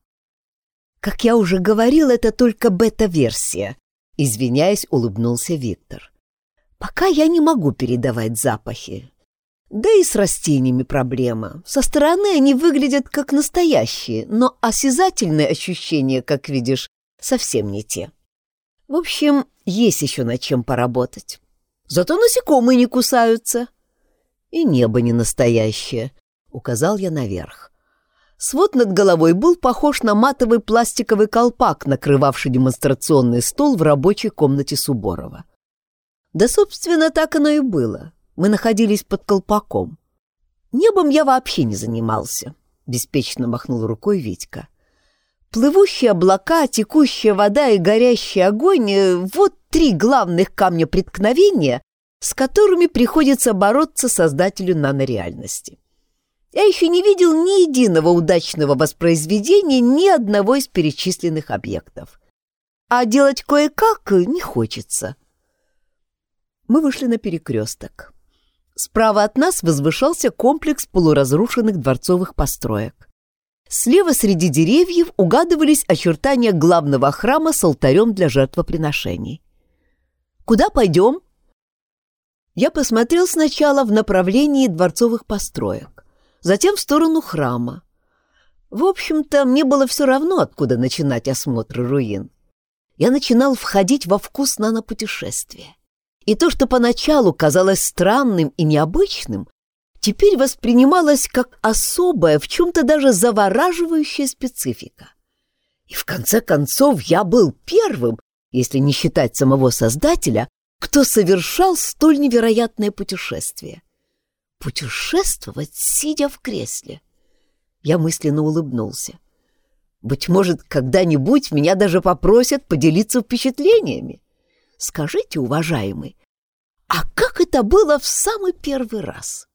Как я уже говорил, это только бета-версия. Извиняясь, улыбнулся Виктор. Пока я не могу передавать запахи. Да и с растениями проблема. Со стороны они выглядят как настоящие, но осязательные ощущения, как видишь, совсем не те. В общем, есть еще над чем поработать. Зато насекомые не кусаются. И небо не настоящее, указал я наверх. Свод над головой был похож на матовый пластиковый колпак, накрывавший демонстрационный стол в рабочей комнате Суборова. Да, собственно, так оно и было. Мы находились под колпаком. Небом я вообще не занимался, — беспечно махнул рукой Витька. Плывущие облака, текущая вода и горящий огонь — вот три главных камня преткновения, с которыми приходится бороться создателю нанореальности. Я еще не видел ни единого удачного воспроизведения ни одного из перечисленных объектов. А делать кое-как не хочется. Мы вышли на перекресток. Справа от нас возвышался комплекс полуразрушенных дворцовых построек. Слева среди деревьев угадывались очертания главного храма с алтарем для жертвоприношений. «Куда пойдем?» Я посмотрел сначала в направлении дворцовых построек, затем в сторону храма. В общем-то, мне было все равно, откуда начинать осмотр руин. Я начинал входить во вкус нанопутешествия. И то, что поначалу казалось странным и необычным, теперь воспринималось как особая, в чем-то даже завораживающая специфика. И в конце концов я был первым, если не считать самого создателя, кто совершал столь невероятное путешествие. Путешествовать, сидя в кресле. Я мысленно улыбнулся. Быть может, когда-нибудь меня даже попросят поделиться впечатлениями. Скажите, уважаемый, а как это было в самый первый раз?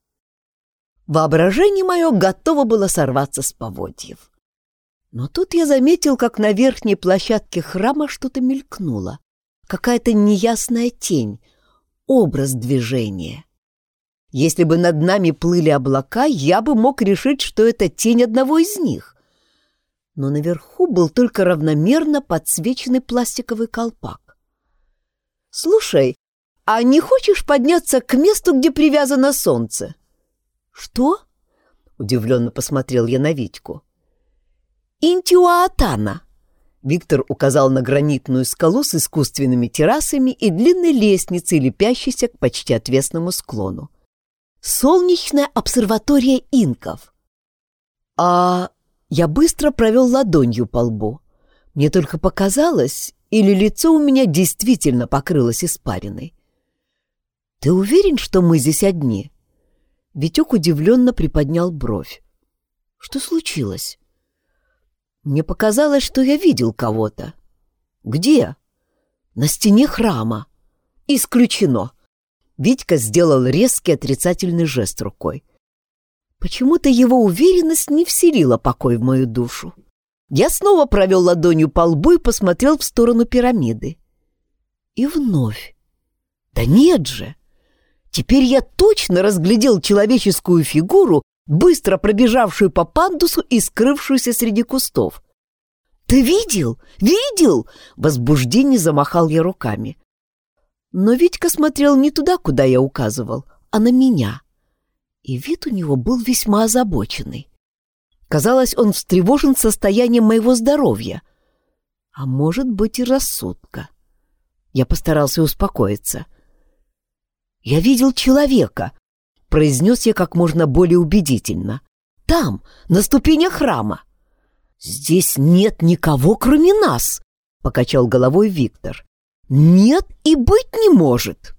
Воображение мое готово было сорваться с поводьев. Но тут я заметил, как на верхней площадке храма что-то мелькнуло. Какая-то неясная тень, образ движения. Если бы над нами плыли облака, я бы мог решить, что это тень одного из них. Но наверху был только равномерно подсвеченный пластиковый колпак. «Слушай, а не хочешь подняться к месту, где привязано солнце?» «Что?» — удивленно посмотрел я на Витьку. «Интиуатана!» Виктор указал на гранитную скалу с искусственными террасами и длинной лестницей, лепящейся к почти отвесному склону. «Солнечная обсерватория инков!» «А...» Я быстро провел ладонью по лбу. Мне только показалось, или лицо у меня действительно покрылось испариной. «Ты уверен, что мы здесь одни?» Витек удивленно приподнял бровь. «Что случилось?» «Мне показалось, что я видел кого-то». «Где?» «На стене храма». «Исключено». Витька сделал резкий отрицательный жест рукой. Почему-то его уверенность не вселила покой в мою душу. Я снова провел ладонью по лбу и посмотрел в сторону пирамиды. И вновь. Да нет же! Теперь я точно разглядел человеческую фигуру, быстро пробежавшую по пандусу и скрывшуюся среди кустов. «Ты видел? Видел?» — возбуждение замахал я руками. Но Витька смотрел не туда, куда я указывал, а на меня. И вид у него был весьма озабоченный. Казалось, он встревожен состоянием моего здоровья. А может быть и рассудка. Я постарался успокоиться. «Я видел человека», — произнес я как можно более убедительно. «Там, на ступенях храма». «Здесь нет никого, кроме нас», — покачал головой Виктор. «Нет и быть не может».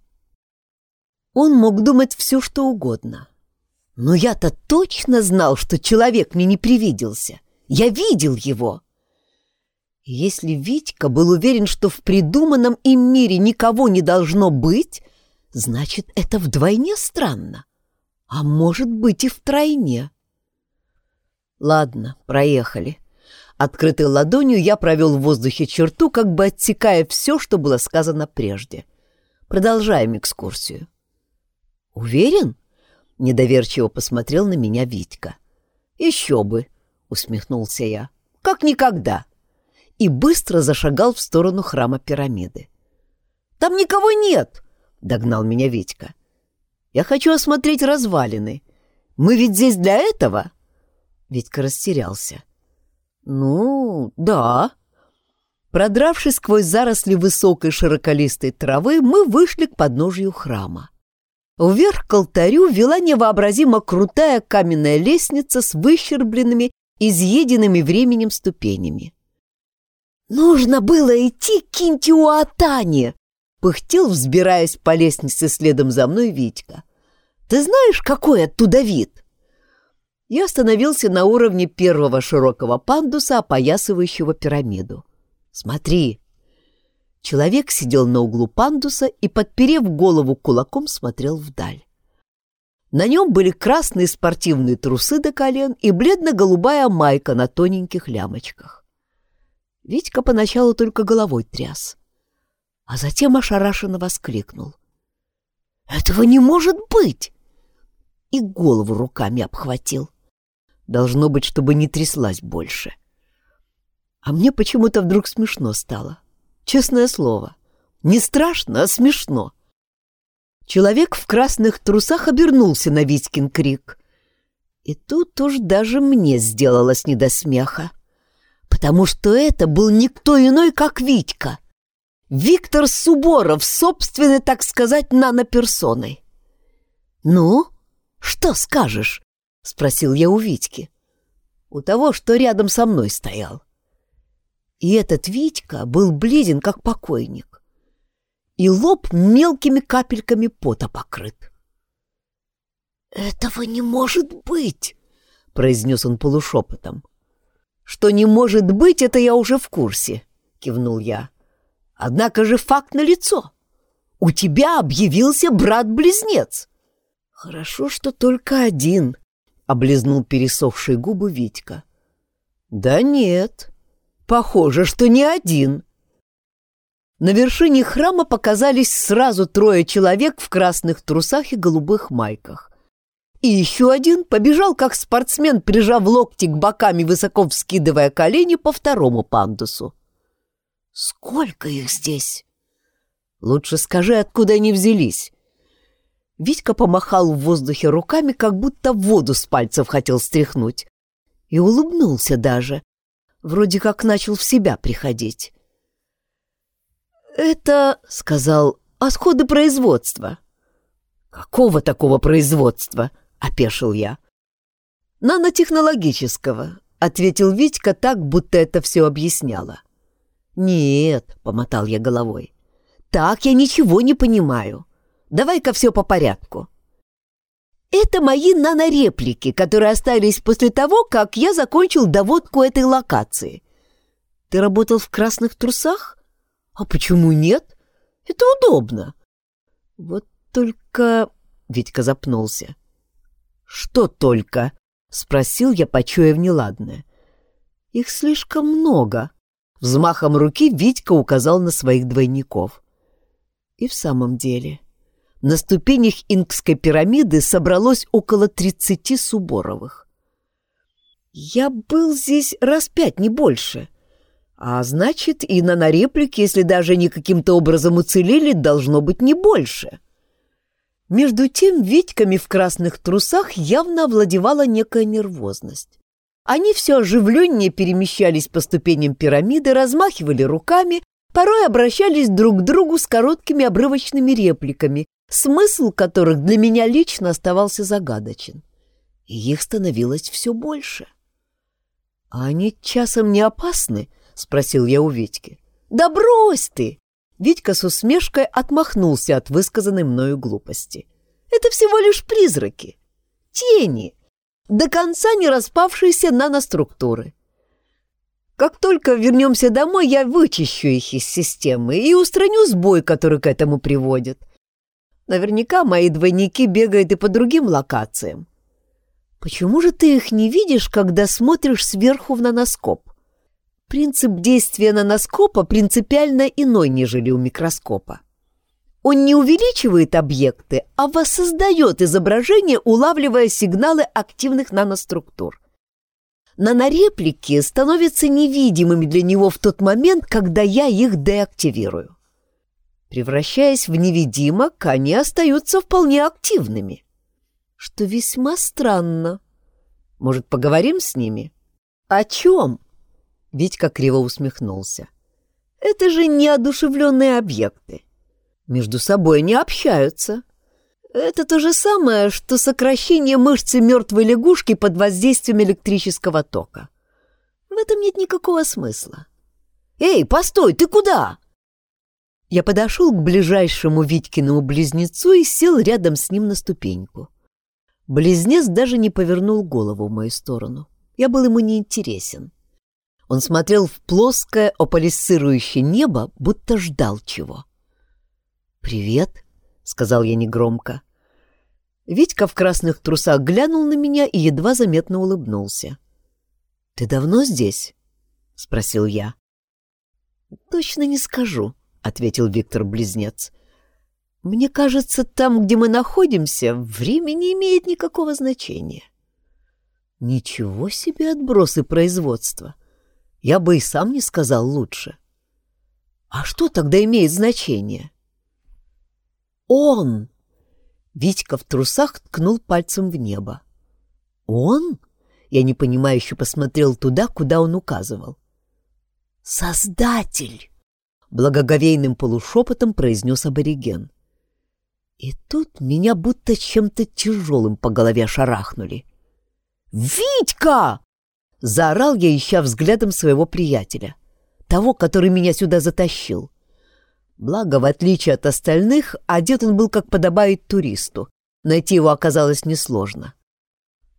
Он мог думать все, что угодно. Но я-то точно знал, что человек мне не привиделся. Я видел его. Если Витька был уверен, что в придуманном им мире никого не должно быть, значит, это вдвойне странно. А может быть и втройне. Ладно, проехали. Открытой ладонью я провел в воздухе черту, как бы отсекая все, что было сказано прежде. Продолжаем экскурсию. «Уверен?» — недоверчиво посмотрел на меня Витька. «Еще бы!» — усмехнулся я. «Как никогда!» И быстро зашагал в сторону храма пирамиды. «Там никого нет!» — догнал меня Витька. «Я хочу осмотреть развалины. Мы ведь здесь для этого?» Витька растерялся. «Ну, да». Продравшись сквозь заросли высокой широколистой травы, мы вышли к подножию храма. Вверх к алтарю вела невообразимо крутая каменная лестница с выщербленными, изъеденными временем ступенями. «Нужно было идти к Кинтиуатане!» — пыхтел, взбираясь по лестнице следом за мной Витька. «Ты знаешь, какой оттуда вид?» Я остановился на уровне первого широкого пандуса, опоясывающего пирамиду. «Смотри!» Человек сидел на углу пандуса и, подперев голову кулаком, смотрел вдаль. На нем были красные спортивные трусы до колен и бледно-голубая майка на тоненьких лямочках. Витька поначалу только головой тряс, а затем ошарашенно воскликнул. «Этого не может быть!» И голову руками обхватил. Должно быть, чтобы не тряслась больше. А мне почему-то вдруг смешно стало. Честное слово. Не страшно, а смешно. Человек в красных трусах обернулся на Витькин крик. И тут уж даже мне сделалось не до смеха. Потому что это был никто иной, как Витька. Виктор Суборов, собственной, так сказать, наноперсоной. «Ну, что скажешь?» — спросил я у Витьки. У того, что рядом со мной стоял. И этот Витька был бледен, как покойник. И лоб мелкими капельками пота покрыт. «Этого не может быть!» — произнес он полушепотом. «Что не может быть, это я уже в курсе», — кивнул я. «Однако же факт налицо. У тебя объявился брат-близнец». «Хорошо, что только один», облизнул пересохшие губы Витька. Да нет, похоже, что не один. На вершине храма показались сразу трое человек в красных трусах и голубых майках. И еще один побежал, как спортсмен, прижав локти к бокам и высоко вскидывая колени по второму пандусу. «Сколько их здесь?» «Лучше скажи, откуда они взялись. Витька помахал в воздухе руками, как будто воду с пальцев хотел стряхнуть. И улыбнулся даже. Вроде как начал в себя приходить. «Это, — сказал, — отходы производства». «Какого такого производства?» — опешил я. «Нанотехнологического», — ответил Витька так, будто это все объясняло. «Нет», — помотал я головой, — «так я ничего не понимаю. Давай-ка все по порядку. Это мои нанореплики, которые остались после того, как я закончил доводку этой локации. Ты работал в красных трусах? А почему нет? Это удобно. Вот только... Витька запнулся. Что только? Спросил я, почуяв неладное. Их слишком много. Взмахом руки Витька указал на своих двойников. И в самом деле на ступенях Инкской пирамиды собралось около тридцати Суборовых. Я был здесь раз пять, не больше. А значит, и на нареплике, если даже они каким-то образом уцелели, должно быть не больше. Между тем Витьками в красных трусах явно овладевала некая нервозность. Они все оживленнее перемещались по ступеням пирамиды, размахивали руками, порой обращались друг к другу с короткими обрывочными репликами, смысл которых для меня лично оставался загадочен. И их становилось все больше. «А они часом не опасны?» — спросил я у Витьки. «Да брось ты!» Витька с усмешкой отмахнулся от высказанной мною глупости. «Это всего лишь призраки, тени, до конца не распавшиеся наноструктуры. Как только вернемся домой, я вычищу их из системы и устраню сбой, который к этому приводит. Наверняка мои двойники бегают и по другим локациям. Почему же ты их не видишь, когда смотришь сверху в наноскоп? Принцип действия наноскопа принципиально иной, нежели у микроскопа. Он не увеличивает объекты, а воссоздает изображение, улавливая сигналы активных наноструктур. Нанореплики становятся невидимыми для него в тот момент, когда я их деактивирую. Превращаясь в невидимок, они остаются вполне активными. Что весьма странно. Может, поговорим с ними? О чем? Витька криво усмехнулся. Это же неодушевленные объекты между собой не общаются. Это то же самое, что сокращение мышцы мертвой лягушки под воздействием электрического тока. В этом нет никакого смысла. «Эй, постой, ты куда?» Я подошел к ближайшему Витькиному близнецу и сел рядом с ним на ступеньку. Близнец даже не повернул голову в мою сторону. Я был ему неинтересен. Он смотрел в плоское, ополисцирующее небо, будто ждал чего. — «Привет», — сказал я негромко. Витька в красных трусах глянул на меня и едва заметно улыбнулся. «Ты давно здесь?» — спросил я. «Точно не скажу», — ответил Виктор-близнец. «Мне кажется, там, где мы находимся, время не имеет никакого значения». «Ничего себе отбросы производства! Я бы и сам не сказал лучше». «А что тогда имеет значение?» Он!» Витька в трусах ткнул пальцем в небо. «Он?» Я непонимающе посмотрел туда, куда он указывал. «Создатель!» — благоговейным полушепотом произнес абориген. И тут меня будто чем-то тяжелым по голове шарахнули. «Витька!» — заорал я, ища взглядом своего приятеля, того, который меня сюда затащил. Благо, в отличие от остальных, одет он был как подобает туристу. Найти его оказалось несложно.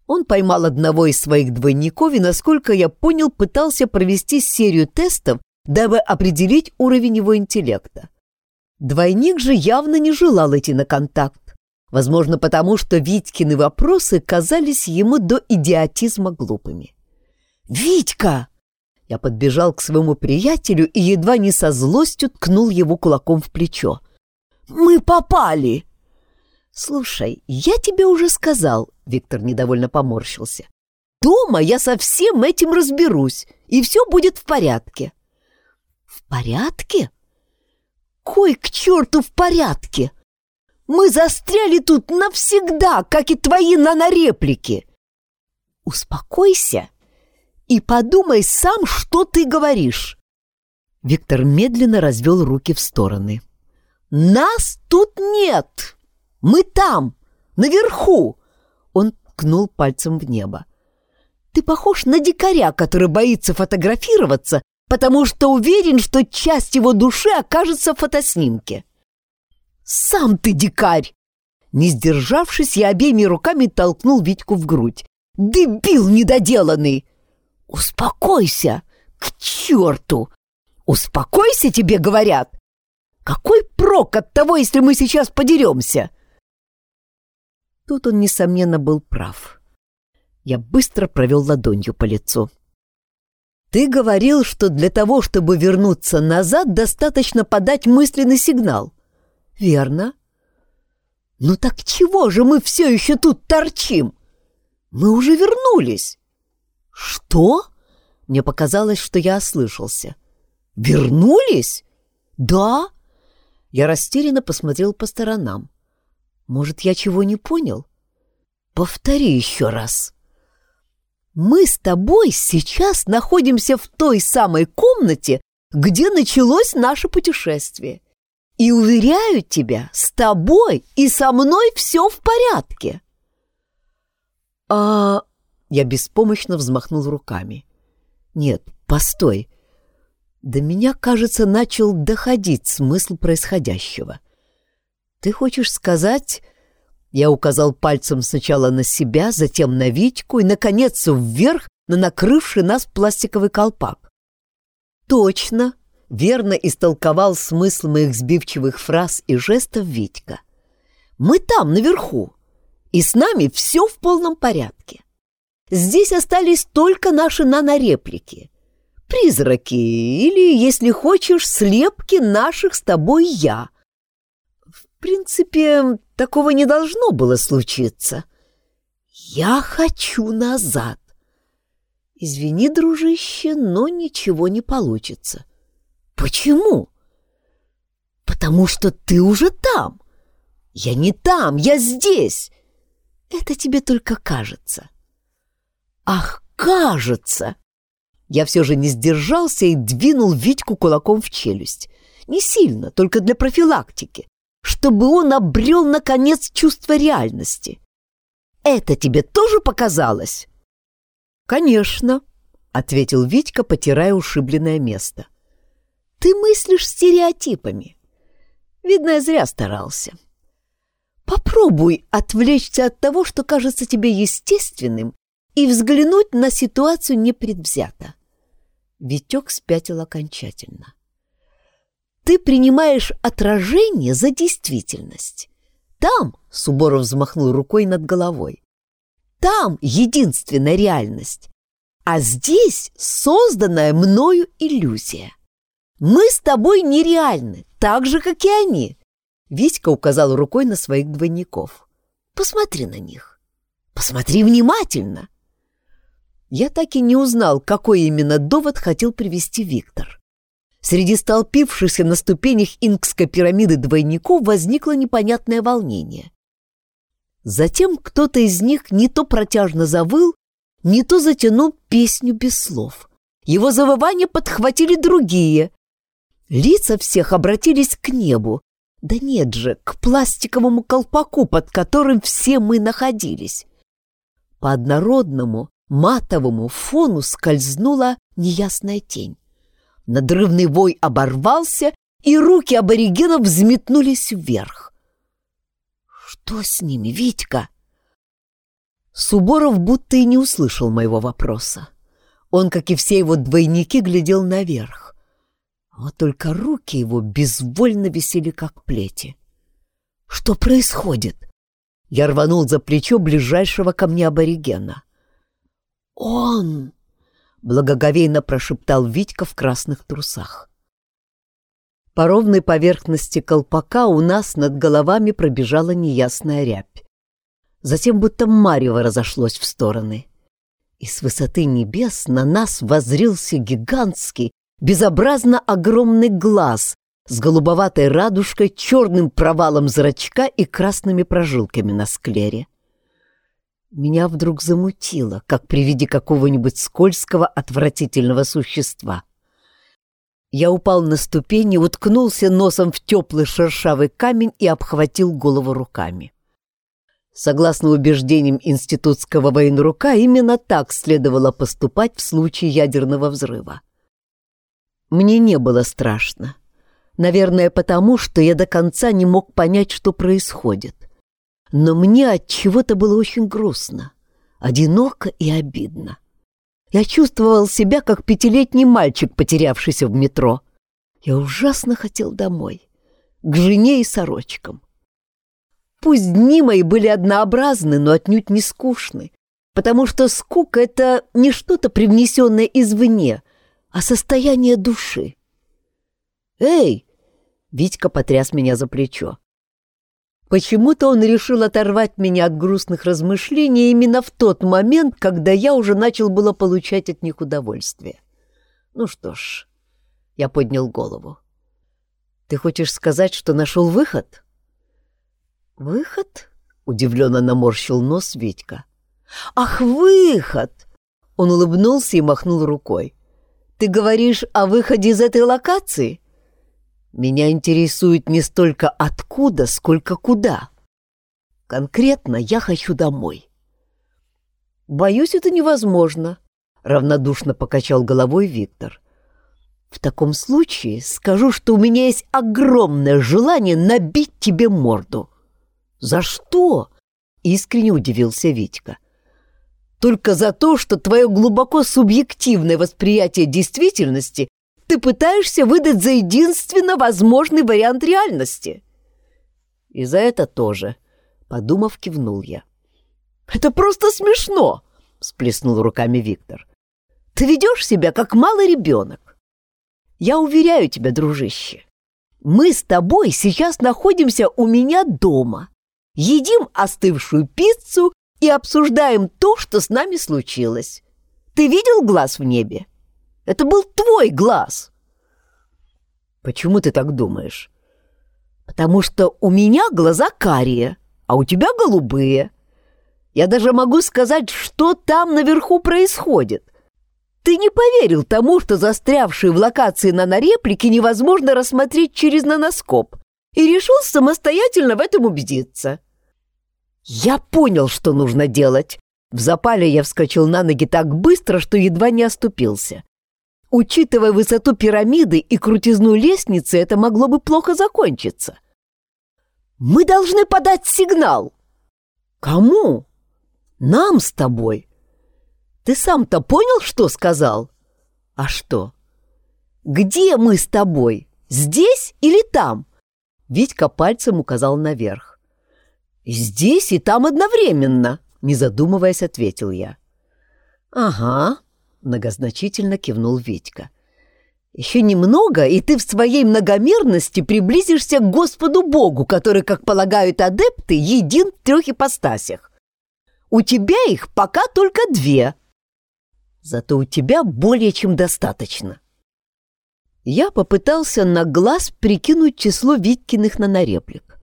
Он поймал одного из своих двойников и, насколько я понял, пытался провести серию тестов, дабы определить уровень его интеллекта. Двойник же явно не желал идти на контакт, возможно, потому что Витькины вопросы казались ему до идиотизма глупыми. «Витька!» Я подбежал к своему приятелю и едва не со злостью ткнул его кулаком в плечо. «Мы попали!» «Слушай, я тебе уже сказал», — Виктор недовольно поморщился. «Дома я со всем этим разберусь, и все будет в порядке». «В порядке? Кой к черту в порядке? Мы застряли тут навсегда, как и твои нанореплики!» «Успокойся и подумай сам, что ты говоришь. Виктор медленно развел руки в стороны. Нас тут нет. Мы там, наверху. Он ткнул пальцем в небо. Ты похож на дикаря, который боится фотографироваться, потому что уверен, что часть его души окажется в фотоснимке. Сам ты дикарь! Не сдержавшись, я обеими руками толкнул Витьку в грудь. «Дебил недоделанный! «Успокойся! К черту! Успокойся, тебе говорят! Какой прок от того, если мы сейчас подеремся?» Тут он, несомненно, был прав. Я быстро провел ладонью по лицу. «Ты говорил, что для того, чтобы вернуться назад, достаточно подать мысленный сигнал. Верно. Ну так чего же мы все еще тут торчим? Мы уже вернулись. «Что?» Мне показалось, что я ослышался. «Вернулись?» «Да?» Я растерянно посмотрел по сторонам. «Может, я чего не понял?» «Повтори еще раз». Мы с тобой сейчас находимся в той самой комнате, где началось наше путешествие. И уверяю тебя, с тобой и со мной все в порядке. А... Я беспомощно взмахнул руками. Нет, постой. До меня, кажется, начал доходить смысл происходящего. Ты хочешь сказать... Я указал пальцем сначала на себя, затем на Витьку и, наконец, вверх на накрывший нас пластиковый колпак. Точно, верно истолковал смысл моих сбивчивых фраз и жестов Витька. Мы там, наверху, и с нами все в полном порядке. Здесь остались только наши нанореплики. Призраки или, если хочешь, слепки наших с тобой «я», принципе, такого не должно было случиться. Я хочу назад. Извини, дружище, но ничего не получится. Почему? Потому что ты уже там. Я не там, я здесь. Это тебе только кажется. Ах, кажется! Я все же не сдержался и двинул Витьку кулаком в челюсть. Не сильно, только для профилактики чтобы он обрел, наконец, чувство реальности. Это тебе тоже показалось? Конечно, ответил Витька, потирая ушибленное место. Ты мыслишь стереотипами. Видно, я зря старался. Попробуй отвлечься от того, что кажется тебе естественным, и взглянуть на ситуацию непредвзято. Витек спятил окончательно ты принимаешь отражение за действительность. Там, — Суборов взмахнул рукой над головой, — там единственная реальность, а здесь созданная мною иллюзия. Мы с тобой нереальны, так же, как и они. Витька указал рукой на своих двойников. Посмотри на них. Посмотри внимательно. Я так и не узнал, какой именно довод хотел привести Виктор. Среди столпившихся на ступенях инкской пирамиды двойников возникло непонятное волнение. Затем кто-то из них не то протяжно завыл, не то затянул песню без слов. Его завывание подхватили другие. Лица всех обратились к небу. Да нет же, к пластиковому колпаку, под которым все мы находились. По однородному, матовому фону скользнула неясная тень. Надрывный вой оборвался, и руки аборигенов взметнулись вверх. «Что с ними, Витька?» Суборов будто и не услышал моего вопроса. Он, как и все его двойники, глядел наверх. Вот только руки его безвольно висели, как плети. «Что происходит?» Я рванул за плечо ближайшего ко мне аборигена. «Он!» Благоговейно прошептал Витька в красных трусах. По ровной поверхности колпака у нас над головами пробежала неясная рябь. Затем будто марево разошлось в стороны. И с высоты небес на нас возрился гигантский, безобразно огромный глаз с голубоватой радужкой, черным провалом зрачка и красными прожилками на склере. Меня вдруг замутило, как при виде какого-нибудь скользкого, отвратительного существа. Я упал на ступени, уткнулся носом в теплый шершавый камень и обхватил голову руками. Согласно убеждениям институтского военрука, именно так следовало поступать в случае ядерного взрыва. Мне не было страшно. Наверное, потому, что я до конца не мог понять, что происходит но мне от чего-то было очень грустно, одиноко и обидно. Я чувствовал себя как пятилетний мальчик, потерявшийся в метро. Я ужасно хотел домой, к жене и сорочкам. Пусть дни мои были однообразны, но отнюдь не скучны, потому что скука — это не что-то привнесенное извне, а состояние души. «Эй!» — Витька потряс меня за плечо. Почему-то он решил оторвать меня от грустных размышлений именно в тот момент, когда я уже начал было получать от них удовольствие. Ну что ж, я поднял голову. Ты хочешь сказать, что нашел выход? Выход? Удивленно наморщил нос Витька. Ах, выход! Он улыбнулся и махнул рукой. «Ты говоришь о выходе из этой локации?» «Меня интересует не столько откуда, сколько куда. Конкретно я хочу домой». «Боюсь, это невозможно», — равнодушно покачал головой Виктор. «В таком случае скажу, что у меня есть огромное желание набить тебе морду». «За что?» — искренне удивился Витька. «Только за то, что твое глубоко субъективное восприятие действительности ты пытаешься выдать за единственно возможный вариант реальности». «И за это тоже», — подумав, кивнул я. «Это просто смешно!» — сплеснул руками Виктор. «Ты ведешь себя, как малый ребенок. Я уверяю тебя, дружище, мы с тобой сейчас находимся у меня дома, едим остывшую пиццу и обсуждаем то, что с нами случилось. Ты видел глаз в небе? Это был твой глаз!» «Почему ты так думаешь?» «Потому что у меня глаза карие, а у тебя голубые». Я даже могу сказать, что там наверху происходит. Ты не поверил тому, что застрявшие в локации нанореплики невозможно рассмотреть через наноскоп, и решил самостоятельно в этом убедиться. Я понял, что нужно делать. В запале я вскочил на ноги так быстро, что едва не оступился. Учитывая высоту пирамиды и крутизну лестницы, это могло бы плохо закончиться. Мы должны подать сигнал. Кому? Нам с тобой. Ты сам-то понял, что сказал? А что? Где мы с тобой? Здесь или там? Витька пальцем указал наверх. Здесь и там одновременно, не задумываясь, ответил я. Ага, многозначительно кивнул Витька. Еще немного, и ты в своей многомерности приблизишься к Господу Богу, который, как полагают адепты, един в трех ипостасях. У тебя их пока только две. Зато у тебя более чем достаточно. Я попытался на глаз прикинуть число Виткиных нанореплик.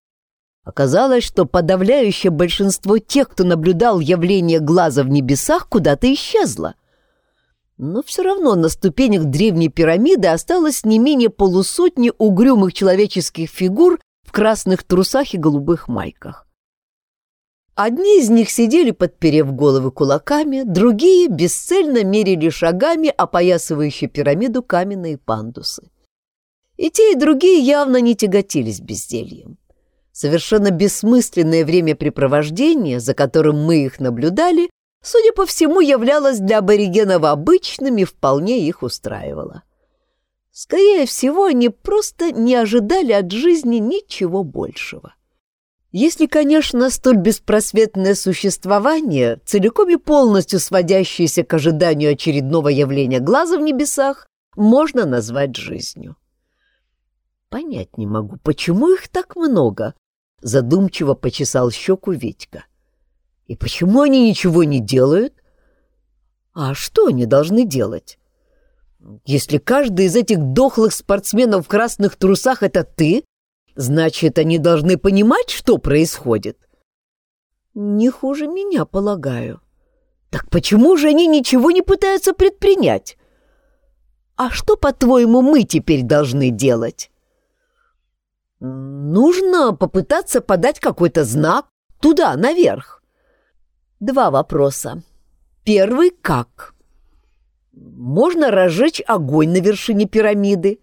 Оказалось, что подавляющее большинство тех, кто наблюдал явление глаза в небесах, куда-то исчезло. Но все равно на ступенях древней пирамиды осталось не менее полусотни угрюмых человеческих фигур в красных трусах и голубых майках. Одни из них сидели, подперев головы кулаками, другие бесцельно мерили шагами опоясывающие пирамиду каменные пандусы. И те, и другие явно не тяготились бездельем. Совершенно бессмысленное времяпрепровождение, за которым мы их наблюдали, судя по всему, являлось для аборигенов обычным и вполне их устраивало. Скорее всего, они просто не ожидали от жизни ничего большего. Если, конечно, столь беспросветное существование, целиком и полностью сводящееся к ожиданию очередного явления глаза в небесах, можно назвать жизнью. Понять не могу, почему их так много, задумчиво почесал щеку Витька. И почему они ничего не делают? А что они должны делать? Если каждый из этих дохлых спортсменов в красных трусах — это ты, Значит, они должны понимать, что происходит? Не хуже меня, полагаю. Так почему же они ничего не пытаются предпринять? А что, по-твоему, мы теперь должны делать? Нужно попытаться подать какой-то знак туда, наверх. Два вопроса. Первый — как? Можно разжечь огонь на вершине пирамиды,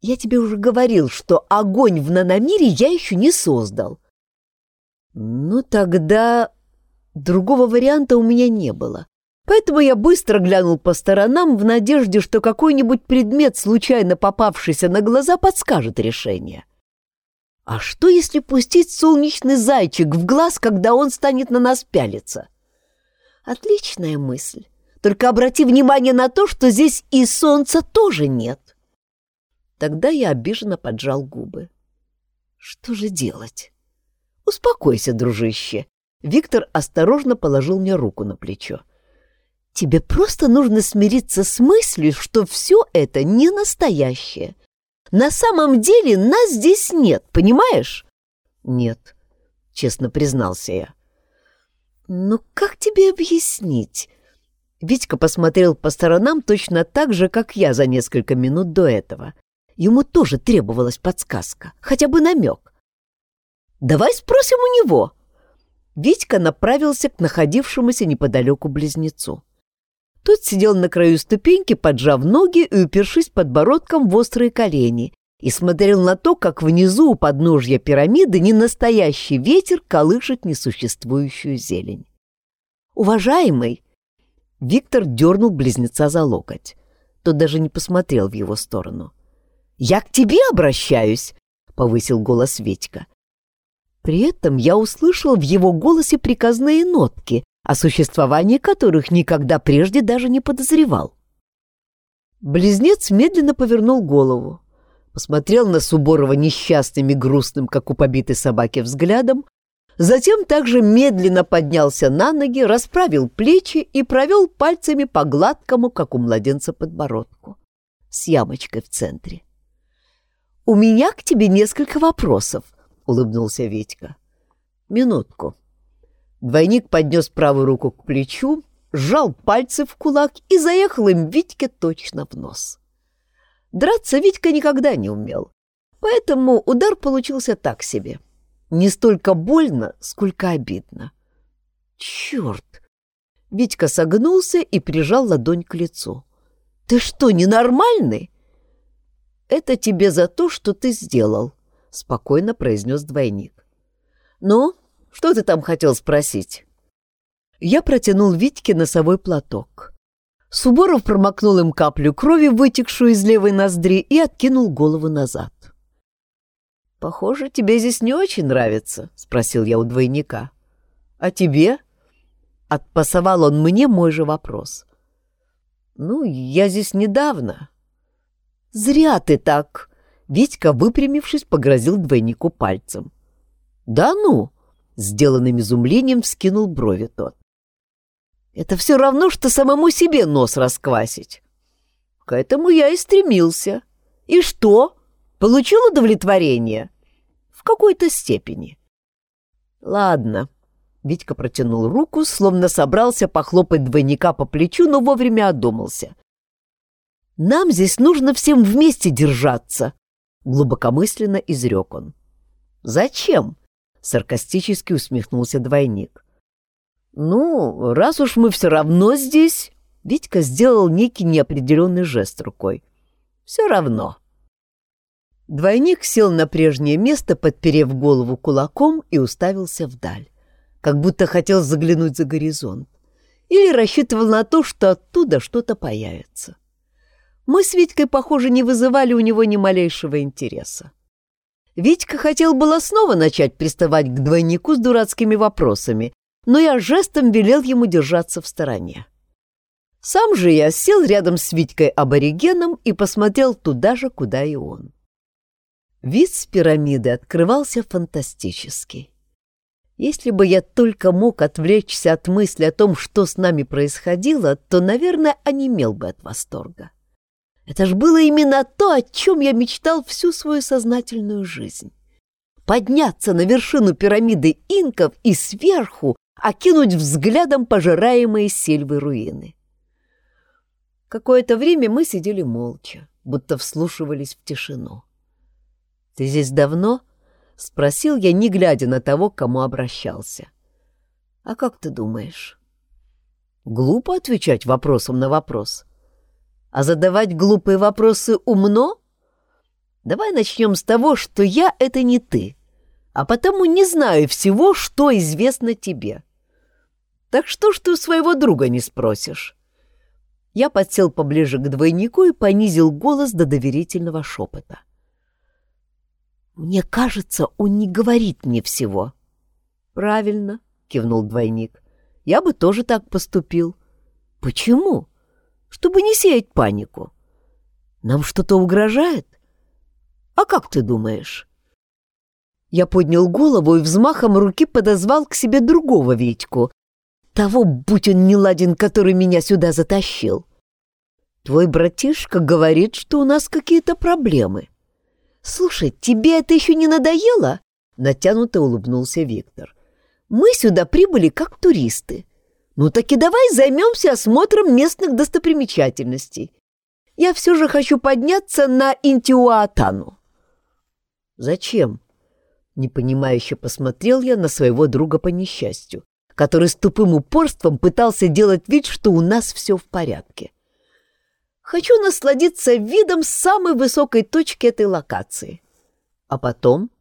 я тебе уже говорил, что огонь в наномире я еще не создал. Ну тогда другого варианта у меня не было. Поэтому я быстро глянул по сторонам в надежде, что какой-нибудь предмет, случайно попавшийся на глаза, подскажет решение. А что, если пустить солнечный зайчик в глаз, когда он станет на нас пялиться? Отличная мысль. Только обрати внимание на то, что здесь и солнца тоже нет. Тогда я обиженно поджал губы. Что же делать? Успокойся, дружище. Виктор осторожно положил мне руку на плечо. Тебе просто нужно смириться с мыслью, что все это не настоящее. На самом деле нас здесь нет, понимаешь? Нет, честно признался я. Ну как тебе объяснить? Витька посмотрел по сторонам точно так же, как я за несколько минут до этого. Ему тоже требовалась подсказка, хотя бы намек. «Давай спросим у него!» Витька направился к находившемуся неподалеку близнецу. Тот сидел на краю ступеньки, поджав ноги и упершись подбородком в острые колени, и смотрел на то, как внизу у подножья пирамиды ненастоящий ветер колышет несуществующую зелень. «Уважаемый!» Виктор дернул близнеца за локоть. Тот даже не посмотрел в его сторону. «Я к тебе обращаюсь!» — повысил голос Ветька. При этом я услышал в его голосе приказные нотки, о существовании которых никогда прежде даже не подозревал. Близнец медленно повернул голову, посмотрел на Суборова несчастным и грустным, как у побитой собаки, взглядом, затем также медленно поднялся на ноги, расправил плечи и провел пальцами по гладкому, как у младенца, подбородку, с ямочкой в центре. «У меня к тебе несколько вопросов», — улыбнулся Витька. «Минутку». Двойник поднес правую руку к плечу, сжал пальцы в кулак и заехал им Витьке точно в нос. Драться Витька никогда не умел, поэтому удар получился так себе. Не столько больно, сколько обидно. Черт! Витька согнулся и прижал ладонь к лицу. «Ты что, ненормальный?» «Это тебе за то, что ты сделал», — спокойно произнес двойник. «Ну, что ты там хотел спросить?» Я протянул Витьке носовой платок. Суборов промокнул им каплю крови, вытекшую из левой ноздри, и откинул голову назад. «Похоже, тебе здесь не очень нравится», — спросил я у двойника. «А тебе?» — отпасовал он мне мой же вопрос. «Ну, я здесь недавно». «Зря ты так!» — Витька, выпрямившись, погрозил двойнику пальцем. «Да ну!» — сделанным изумлением вскинул брови тот. Это все равно, что самому себе нос расквасить. К этому я и стремился. И что? Получил удовлетворение? В какой-то степени. Ладно. Витька протянул руку, словно собрался похлопать двойника по плечу, но вовремя одумался. Нам здесь нужно всем вместе держаться, глубокомысленно изрек он. Зачем? Саркастически усмехнулся двойник. «Ну, раз уж мы все равно здесь...» Витька сделал некий неопределенный жест рукой. «Все равно». Двойник сел на прежнее место, подперев голову кулаком и уставился вдаль, как будто хотел заглянуть за горизонт. Или рассчитывал на то, что оттуда что-то появится. Мы с Витькой, похоже, не вызывали у него ни малейшего интереса. Витька хотел было снова начать приставать к двойнику с дурацкими вопросами, но я жестом велел ему держаться в стороне. Сам же я сел рядом с Витькой-аборигеном и посмотрел туда же, куда и он. Вид с пирамиды открывался фантастический. Если бы я только мог отвлечься от мысли о том, что с нами происходило, то, наверное, онемел бы от восторга. Это ж было именно то, о чем я мечтал всю свою сознательную жизнь. Подняться на вершину пирамиды инков и сверху окинуть взглядом пожираемые сельвы руины. Какое-то время мы сидели молча, будто вслушивались в тишину. «Ты здесь давно?» — спросил я, не глядя на того, к кому обращался. «А как ты думаешь?» Глупо отвечать вопросом на вопрос. А задавать глупые вопросы умно? Давай начнем с того, что я — это не ты, а потому не знаю всего, что известно тебе. Так что ж ты у своего друга не спросишь?» Я подсел поближе к двойнику и понизил голос до доверительного шепота. «Мне кажется, он не говорит мне всего». «Правильно», — кивнул двойник. «Я бы тоже так поступил». «Почему?» «Чтобы не сеять панику». «Нам что-то угрожает?» «А как ты думаешь?» Я поднял голову и взмахом руки подозвал к себе другого Витьку, того, будь он не ладен, который меня сюда затащил. Твой братишка говорит, что у нас какие-то проблемы. Слушай, тебе это еще не надоело? Натянуто улыбнулся Виктор. Мы сюда прибыли как туристы. Ну так и давай займемся осмотром местных достопримечательностей. Я все же хочу подняться на Интиуатану. Зачем? Непонимающе посмотрел я на своего друга по несчастью, который с тупым упорством пытался делать вид, что у нас все в порядке. Хочу насладиться видом самой высокой точки этой локации. А потом?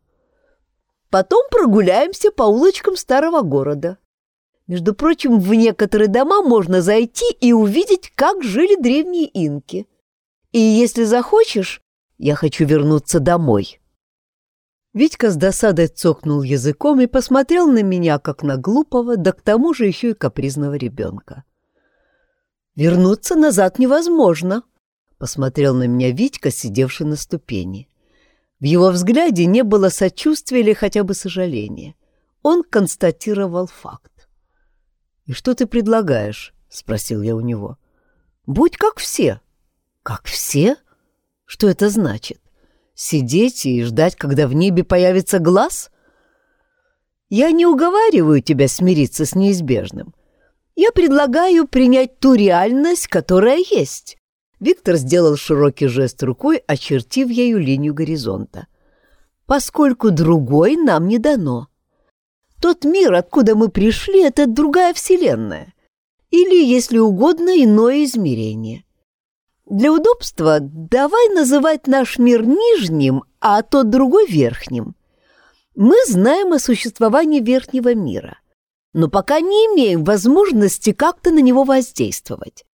Потом прогуляемся по улочкам старого города. Между прочим, в некоторые дома можно зайти и увидеть, как жили древние инки. И если захочешь, я хочу вернуться домой». Витька с досадой цокнул языком и посмотрел на меня, как на глупого, да к тому же еще и капризного ребенка. «Вернуться назад невозможно», — посмотрел на меня Витька, сидевший на ступени. В его взгляде не было сочувствия или хотя бы сожаления. Он констатировал факт. «И что ты предлагаешь?» — спросил я у него. «Будь как все». «Как все? Что это значит? Сидеть и ждать, когда в небе появится глаз?» «Я не уговариваю тебя смириться с неизбежным. Я предлагаю принять ту реальность, которая есть». Виктор сделал широкий жест рукой, очертив ею линию горизонта. «Поскольку другой нам не дано». Тот мир, откуда мы пришли, это другая вселенная. Или, если угодно, иное измерение. Для удобства давай называть наш мир нижним, а тот другой верхним. Мы знаем о существовании верхнего мира, но пока не имеем возможности как-то на него воздействовать.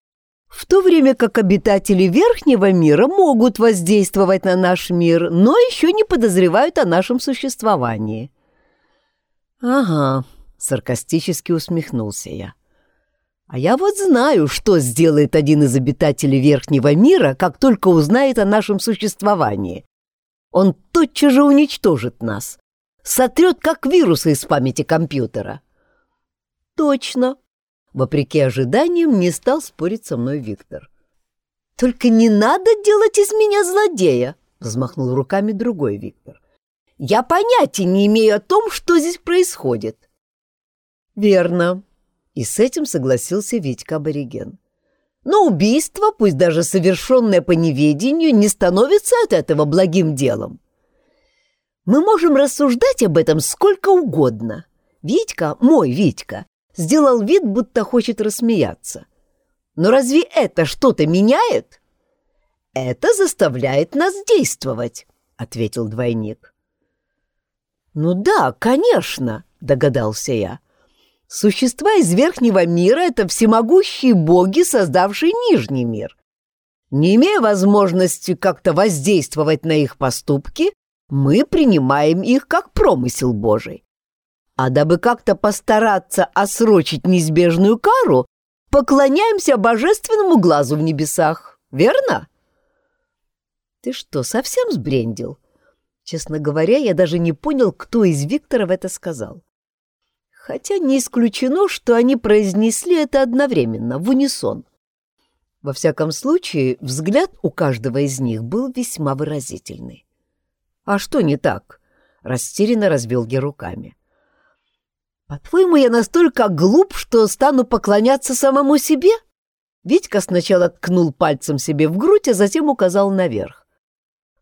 В то время как обитатели верхнего мира могут воздействовать на наш мир, но еще не подозревают о нашем существовании. «Ага», — саркастически усмехнулся я. «А я вот знаю, что сделает один из обитателей Верхнего мира, как только узнает о нашем существовании. Он тотчас же уничтожит нас, сотрет как вирусы из памяти компьютера». «Точно», — вопреки ожиданиям не стал спорить со мной Виктор. «Только не надо делать из меня злодея», — взмахнул руками другой Виктор. Я понятия не имею о том, что здесь происходит. Верно. И с этим согласился Витька Абориген. Но убийство, пусть даже совершенное по неведению, не становится от этого благим делом. Мы можем рассуждать об этом сколько угодно. Витька, мой Витька, сделал вид, будто хочет рассмеяться. Но разве это что-то меняет? Это заставляет нас действовать, ответил двойник. «Ну да, конечно», — догадался я. «Существа из верхнего мира — это всемогущие боги, создавшие нижний мир. Не имея возможности как-то воздействовать на их поступки, мы принимаем их как промысел Божий. А дабы как-то постараться осрочить неизбежную кару, поклоняемся божественному глазу в небесах, верно?» «Ты что, совсем сбрендил?» Честно говоря, я даже не понял, кто из Викторов это сказал. Хотя не исключено, что они произнесли это одновременно, в унисон. Во всяком случае, взгляд у каждого из них был весьма выразительный. «А что не так?» — растерянно развел я руками. «По-твоему, я настолько глуп, что стану поклоняться самому себе?» Витька сначала ткнул пальцем себе в грудь, а затем указал наверх.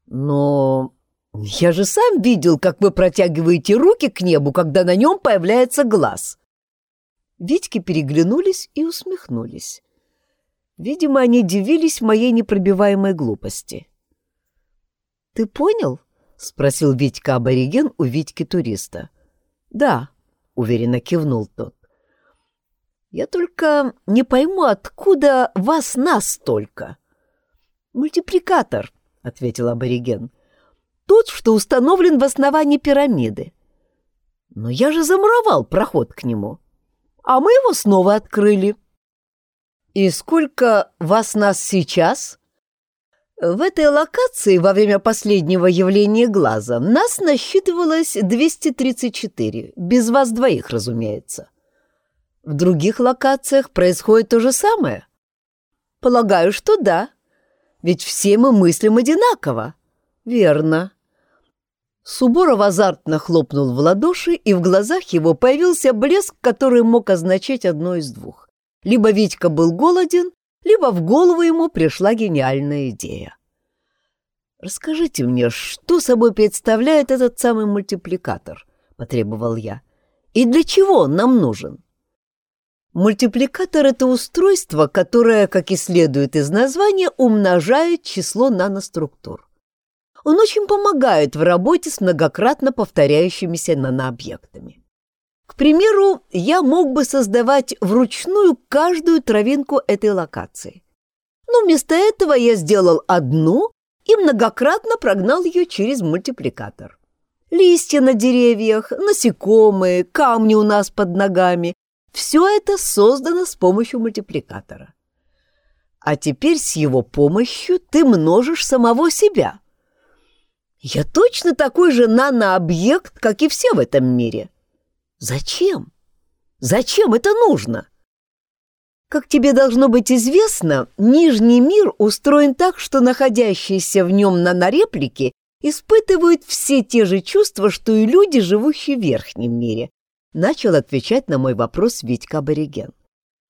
«Но я же сам видел, как вы протягиваете руки к небу, когда на нем появляется глаз. Витьки переглянулись и усмехнулись. Видимо, они дивились моей непробиваемой глупости. «Ты понял?» — спросил Витька абориген у Витьки-туриста. «Да», — уверенно кивнул тот. «Я только не пойму, откуда вас нас столько?» «Мультипликатор», — ответил абориген тот, что установлен в основании пирамиды. Но я же замуровал проход к нему, а мы его снова открыли. И сколько вас нас сейчас? В этой локации во время последнего явления глаза нас насчитывалось 234, без вас двоих, разумеется. В других локациях происходит то же самое? Полагаю, что да, ведь все мы мыслим одинаково. Верно. Суборов азартно хлопнул в ладоши, и в глазах его появился блеск, который мог означать одно из двух. Либо Витька был голоден, либо в голову ему пришла гениальная идея. «Расскажите мне, что собой представляет этот самый мультипликатор?» — потребовал я. «И для чего он нам нужен?» Мультипликатор — это устройство, которое, как и следует из названия, умножает число наноструктур. Он очень помогает в работе с многократно повторяющимися нанообъектами. К примеру, я мог бы создавать вручную каждую травинку этой локации. Но вместо этого я сделал одну и многократно прогнал ее через мультипликатор. Листья на деревьях, насекомые, камни у нас под ногами — все это создано с помощью мультипликатора. А теперь с его помощью ты множишь самого себя. Я точно такой же нанообъект, как и все в этом мире — Зачем? Зачем это нужно? Как тебе должно быть известно, Нижний мир устроен так, что находящиеся в нем нанореплики испытывают все те же чувства, что и люди, живущие в Верхнем мире. Начал отвечать на мой вопрос Витька Абориген.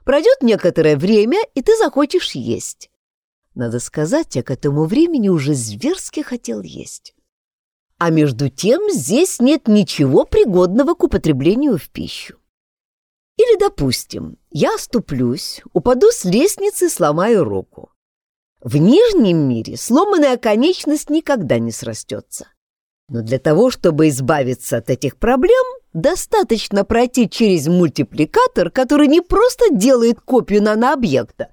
Пройдет некоторое время, и ты захочешь есть. Надо сказать, я к этому времени уже зверски хотел есть а между тем здесь нет ничего пригодного к употреблению в пищу. Или, допустим, я оступлюсь, упаду с лестницы и сломаю руку. В нижнем мире сломанная конечность никогда не срастется. Но для того, чтобы избавиться от этих проблем, достаточно пройти через мультипликатор, который не просто делает копию нанообъекта,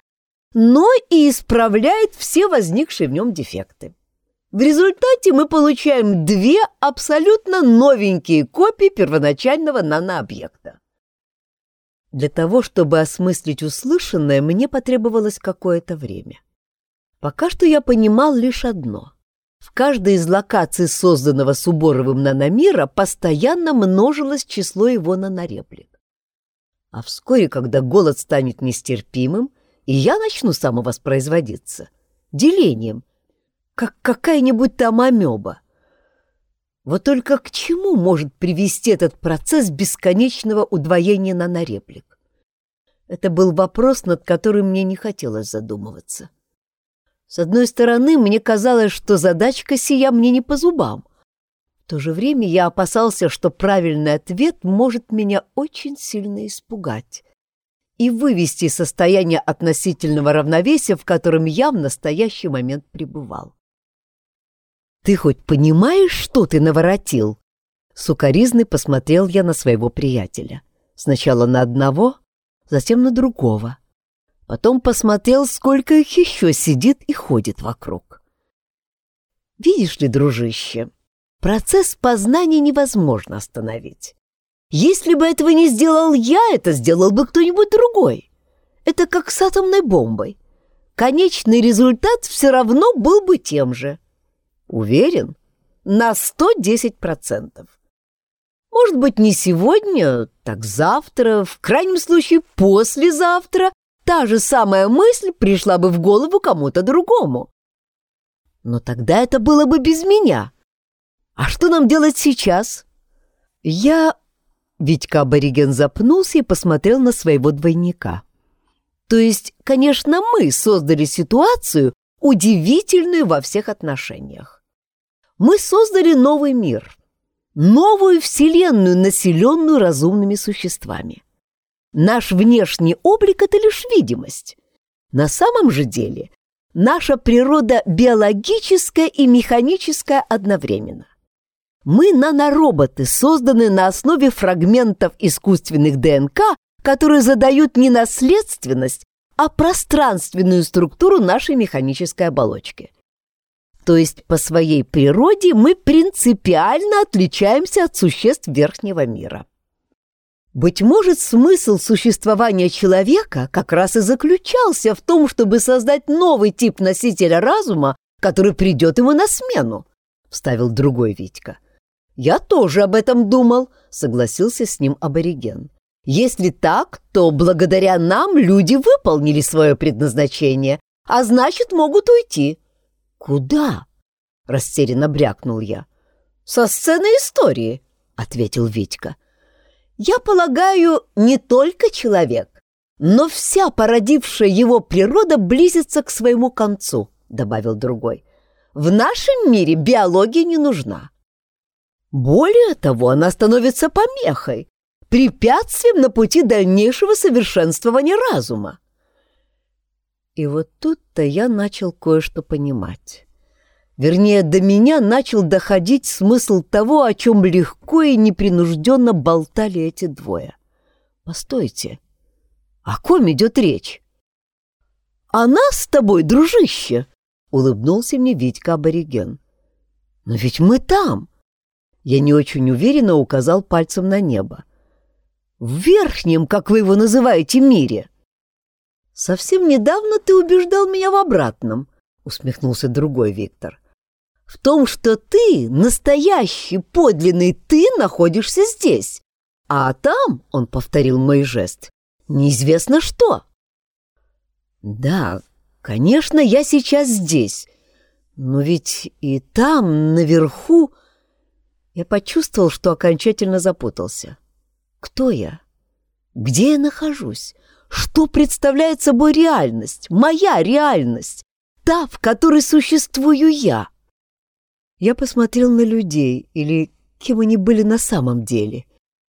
но и исправляет все возникшие в нем дефекты. В результате мы получаем две абсолютно новенькие копии первоначального нанообъекта. Для того, чтобы осмыслить услышанное, мне потребовалось какое-то время. Пока что я понимал лишь одно. В каждой из локаций, созданного Суборовым наномира, постоянно множилось число его нанореплик. А вскоре, когда голод станет нестерпимым, и я начну самовоспроизводиться, делением, как какая-нибудь там амеба. Вот только к чему может привести этот процесс бесконечного удвоения нанореплик? Это был вопрос, над которым мне не хотелось задумываться. С одной стороны, мне казалось, что задачка сия мне не по зубам. В то же время я опасался, что правильный ответ может меня очень сильно испугать и вывести из состояния относительного равновесия, в котором я в настоящий момент пребывал. «Ты хоть понимаешь, что ты наворотил?» Сукаризный посмотрел я на своего приятеля. Сначала на одного, затем на другого. Потом посмотрел, сколько их еще сидит и ходит вокруг. «Видишь ли, дружище, процесс познания невозможно остановить. Если бы этого не сделал я, это сделал бы кто-нибудь другой. Это как с атомной бомбой. Конечный результат все равно был бы тем же. Уверен? На 110%. Может быть, не сегодня, так завтра, в крайнем случае послезавтра, та же самая мысль пришла бы в голову кому-то другому. Но тогда это было бы без меня. А что нам делать сейчас? Я... Витька Абориген запнулся и посмотрел на своего двойника. То есть, конечно, мы создали ситуацию, удивительную во всех отношениях мы создали новый мир, новую вселенную, населенную разумными существами. Наш внешний облик — это лишь видимость. На самом же деле наша природа биологическая и механическая одновременно. Мы нанороботы, созданные на основе фрагментов искусственных ДНК, которые задают не наследственность, а пространственную структуру нашей механической оболочки. То есть по своей природе мы принципиально отличаемся от существ верхнего мира. Быть может, смысл существования человека как раз и заключался в том, чтобы создать новый тип носителя разума, который придет ему на смену, — вставил другой Витька. «Я тоже об этом думал», — согласился с ним абориген. «Если так, то благодаря нам люди выполнили свое предназначение, а значит, могут уйти. «Куда?» — растерянно брякнул я. «Со сцены истории», — ответил Витька. «Я полагаю, не только человек, Но вся породившая его природа близится к своему концу, добавил другой. В нашем мире биология не нужна. Более того, она становится помехой, препятствием на пути дальнейшего совершенствования разума. И вот тут-то я начал кое-что понимать. Вернее, до меня начал доходить смысл того, о чем легко и непринужденно болтали эти двое. Постойте, о ком идет речь? «О нас с тобой, дружище!» — улыбнулся мне Витька-абориген. «Но ведь мы там!» Я не очень уверенно указал пальцем на небо. «В верхнем, как вы его называете, мире!» «Совсем недавно ты убеждал меня в обратном», — усмехнулся другой Виктор. «В том, что ты, настоящий, подлинный ты, находишься здесь, а там, — он повторил мой жест, — неизвестно что». «Да, конечно, я сейчас здесь, но ведь и там, наверху...» Я почувствовал, что окончательно запутался. «Кто я? Где я нахожусь?» Что представляет собой реальность, моя реальность, та, в которой существую я? Я посмотрел на людей, или кем они были на самом деле,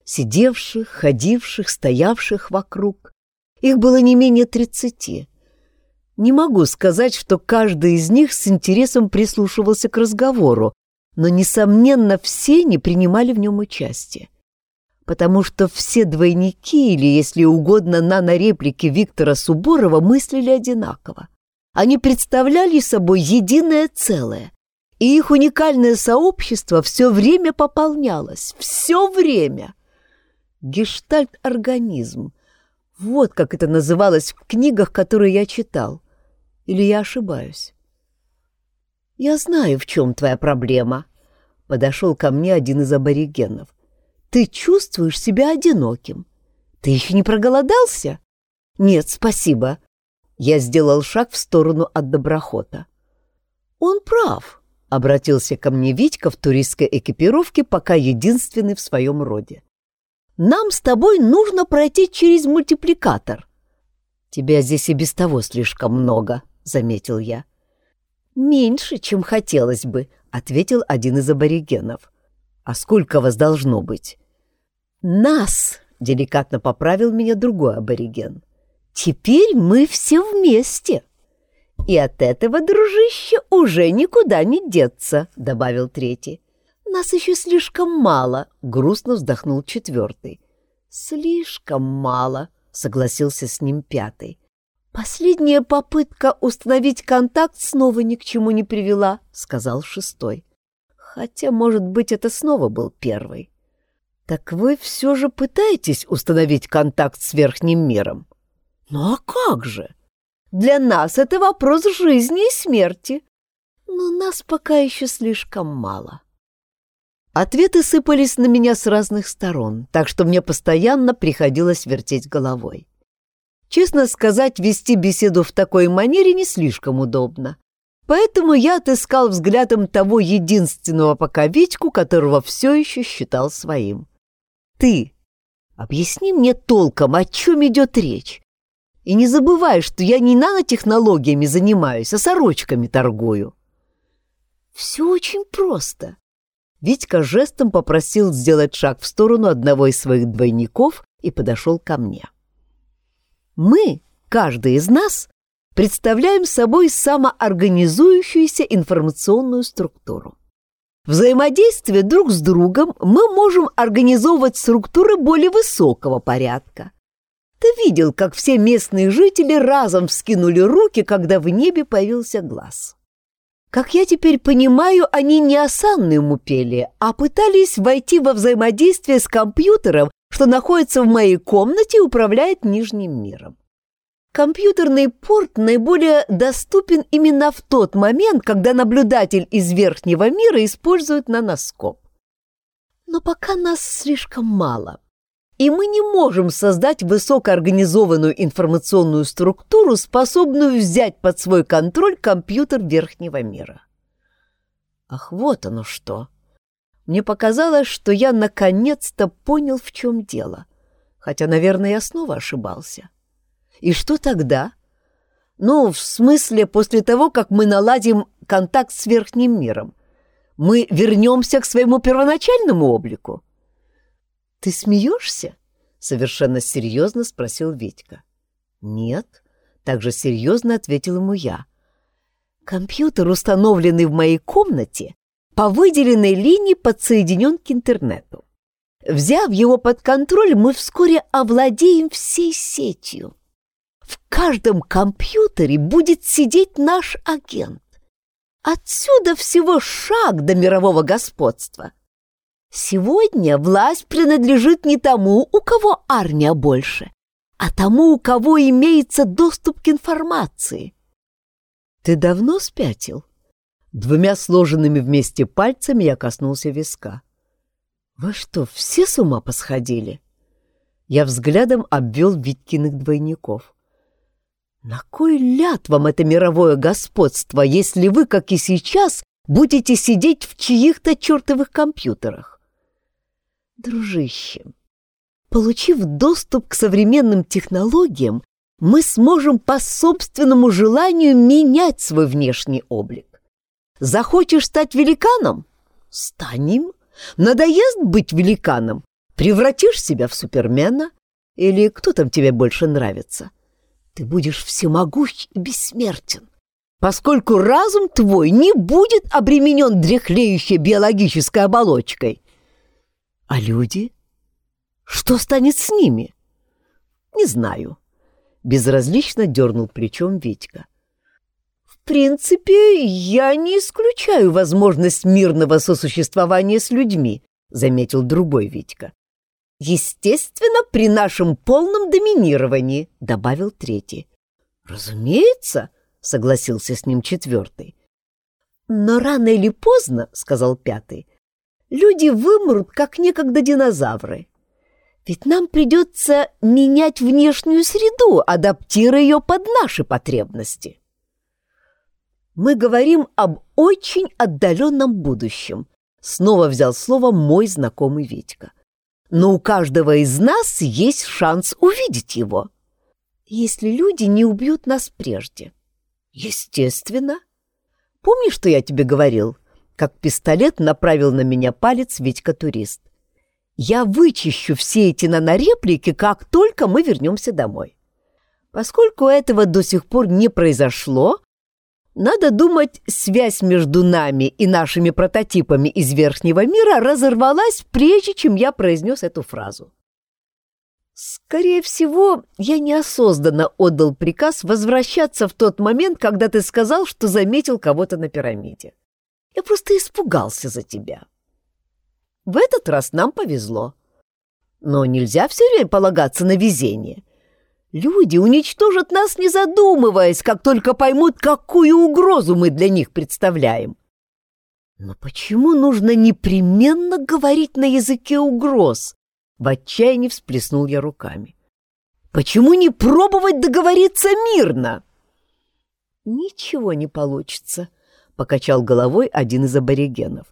сидевших, ходивших, стоявших вокруг. Их было не менее тридцати. Не могу сказать, что каждый из них с интересом прислушивался к разговору, но, несомненно, все не принимали в нем участие потому что все двойники, или, если угодно, нанореплики Виктора Суборова мыслили одинаково. Они представляли собой единое целое, и их уникальное сообщество все время пополнялось, все время. Гештальт-организм. Вот как это называлось в книгах, которые я читал. Или я ошибаюсь? «Я знаю, в чем твоя проблема», — подошел ко мне один из аборигенов. Ты чувствуешь себя одиноким. Ты еще не проголодался? Нет, спасибо. Я сделал шаг в сторону от доброхота. Он прав, обратился ко мне Витька в туристской экипировке, пока единственный в своем роде. Нам с тобой нужно пройти через мультипликатор. Тебя здесь и без того слишком много, заметил я. Меньше, чем хотелось бы, ответил один из аборигенов. «А сколько вас должно быть?» «Нас!» — деликатно поправил меня другой абориген. «Теперь мы все вместе!» «И от этого, дружище, уже никуда не деться», — добавил третий. «Нас еще слишком мало», — грустно вздохнул четвертый. «Слишком мало», — согласился с ним пятый. «Последняя попытка установить контакт снова ни к чему не привела», — сказал шестой. Хотя, может быть, это снова был первый. Так вы все же пытаетесь установить контакт с верхним миром? Ну а как же? Для нас это вопрос жизни и смерти. Но нас пока еще слишком мало. Ответы сыпались на меня с разных сторон, так что мне постоянно приходилось вертеть головой. Честно сказать, вести беседу в такой манере не слишком удобно. Поэтому я отыскал взглядом того единственного пока Витьку, которого все еще считал своим. «Ты, объясни мне толком, о чем идет речь. И не забывай, что я не нанотехнологиями занимаюсь, а сорочками торгую». «Все очень просто». Витька жестом попросил сделать шаг в сторону одного из своих двойников и подошел ко мне. «Мы, каждый из нас, представляем собой самоорганизующуюся информационную структуру. Взаимодействие друг с другом мы можем организовывать структуры более высокого порядка. Ты видел, как все местные жители разом вскинули руки, когда в небе появился глаз. Как я теперь понимаю, они не осанную пели, а пытались войти во взаимодействие с компьютером, что находится в моей комнате и управляет Нижним миром. Компьютерный порт наиболее доступен именно в тот момент, когда наблюдатель из верхнего мира использует наноскоп. Но пока нас слишком мало, и мы не можем создать высокоорганизованную информационную структуру, способную взять под свой контроль компьютер верхнего мира. Ах, вот оно что! Мне показалось, что я наконец-то понял, в чем дело, хотя, наверное, я снова ошибался. И что тогда? Ну, в смысле, после того, как мы наладим контакт с верхним миром, мы вернемся к своему первоначальному облику. Ты смеешься? Совершенно серьезно спросил Витька. Нет, также серьезно ответил ему я. Компьютер, установленный в моей комнате, по выделенной линии подсоединен к интернету. Взяв его под контроль, мы вскоре овладеем всей сетью. В каждом компьютере будет сидеть наш агент. Отсюда всего шаг до мирового господства. Сегодня власть принадлежит не тому, у кого армия больше, а тому, у кого имеется доступ к информации. Ты давно спятил? Двумя сложенными вместе пальцами я коснулся виска. Вы что, все с ума посходили? Я взглядом обвел Виткиных двойников. На кой ляд вам это мировое господство, если вы, как и сейчас, будете сидеть в чьих-то чертовых компьютерах? Дружище, получив доступ к современным технологиям, мы сможем по собственному желанию менять свой внешний облик. Захочешь стать великаном? Станем. Надоест быть великаном? Превратишь себя в супермена? Или кто там тебе больше нравится? Ты будешь всемогущ и бессмертен, поскольку разум твой не будет обременен дряхлеющей биологической оболочкой. А люди? Что станет с ними? Не знаю. Безразлично дернул плечом Витька. В принципе, я не исключаю возможность мирного сосуществования с людьми, заметил другой Витька. Естественно, при нашем полном доминировании, добавил третий. Разумеется, согласился с ним четвертый. Но рано или поздно, сказал пятый, люди вымрут, как некогда динозавры. Ведь нам придется менять внешнюю среду, адаптируя ее под наши потребности. Мы говорим об очень отдаленном будущем. Снова взял слово мой знакомый Витька но у каждого из нас есть шанс увидеть его. Если люди не убьют нас прежде. Естественно. Помнишь, что я тебе говорил, как пистолет направил на меня палец Витька-турист? Я вычищу все эти нанореплики, как только мы вернемся домой. Поскольку этого до сих пор не произошло, надо думать, связь между нами и нашими прототипами из верхнего мира разорвалась, прежде чем я произнес эту фразу. Скорее всего, я неосознанно отдал приказ возвращаться в тот момент, когда ты сказал, что заметил кого-то на пирамиде. Я просто испугался за тебя. В этот раз нам повезло. Но нельзя все время полагаться на везение. Люди уничтожат нас, не задумываясь, как только поймут, какую угрозу мы для них представляем. Но почему нужно непременно говорить на языке угроз? В отчаянии всплеснул я руками. Почему не пробовать договориться мирно? Ничего не получится, покачал головой один из аборигенов.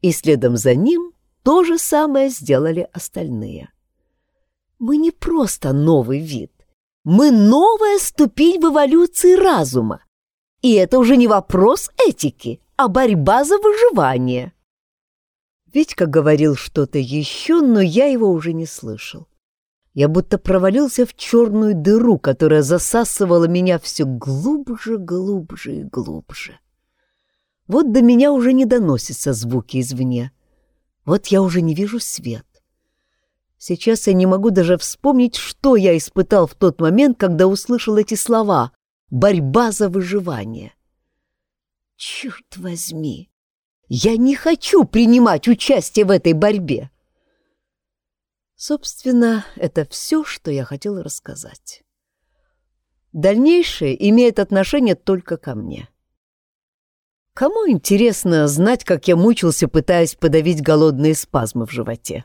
И следом за ним то же самое сделали остальные. Мы не просто новый вид. Мы новая ступень в эволюции разума. И это уже не вопрос этики, а борьба за выживание. Витька говорил что-то еще, но я его уже не слышал. Я будто провалился в черную дыру, которая засасывала меня все глубже, глубже и глубже. Вот до меня уже не доносятся звуки извне. Вот я уже не вижу свет. Сейчас я не могу даже вспомнить, что я испытал в тот момент, когда услышал эти слова «борьба за выживание». Черт возьми! Я не хочу принимать участие в этой борьбе. Собственно, это все, что я хотел рассказать. Дальнейшее имеет отношение только ко мне. Кому интересно знать, как я мучился, пытаясь подавить голодные спазмы в животе?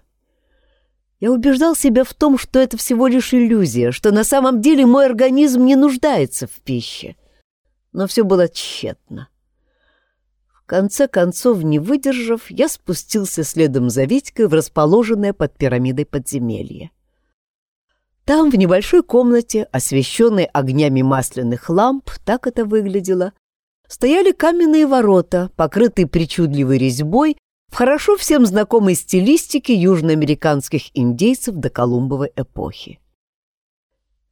Я убеждал себя в том, что это всего лишь иллюзия, что на самом деле мой организм не нуждается в пище. Но все было тщетно. В конце концов, не выдержав, я спустился следом за Витькой в расположенное под пирамидой подземелье. Там, в небольшой комнате, освещенной огнями масляных ламп, так это выглядело, стояли каменные ворота, покрытые причудливой резьбой в хорошо всем знакомой стилистике южноамериканских индейцев до Колумбовой эпохи.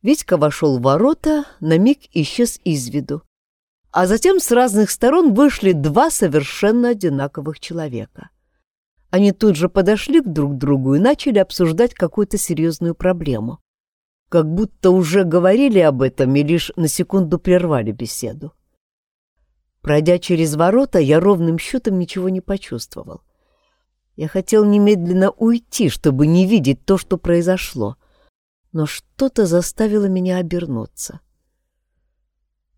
Витька вошел в ворота, на миг исчез из виду, а затем с разных сторон вышли два совершенно одинаковых человека. Они тут же подошли к друг другу и начали обсуждать какую-то серьезную проблему. Как будто уже говорили об этом и лишь на секунду прервали беседу. Пройдя через ворота, я ровным счетом ничего не почувствовал. Я хотел немедленно уйти, чтобы не видеть то, что произошло, но что-то заставило меня обернуться. —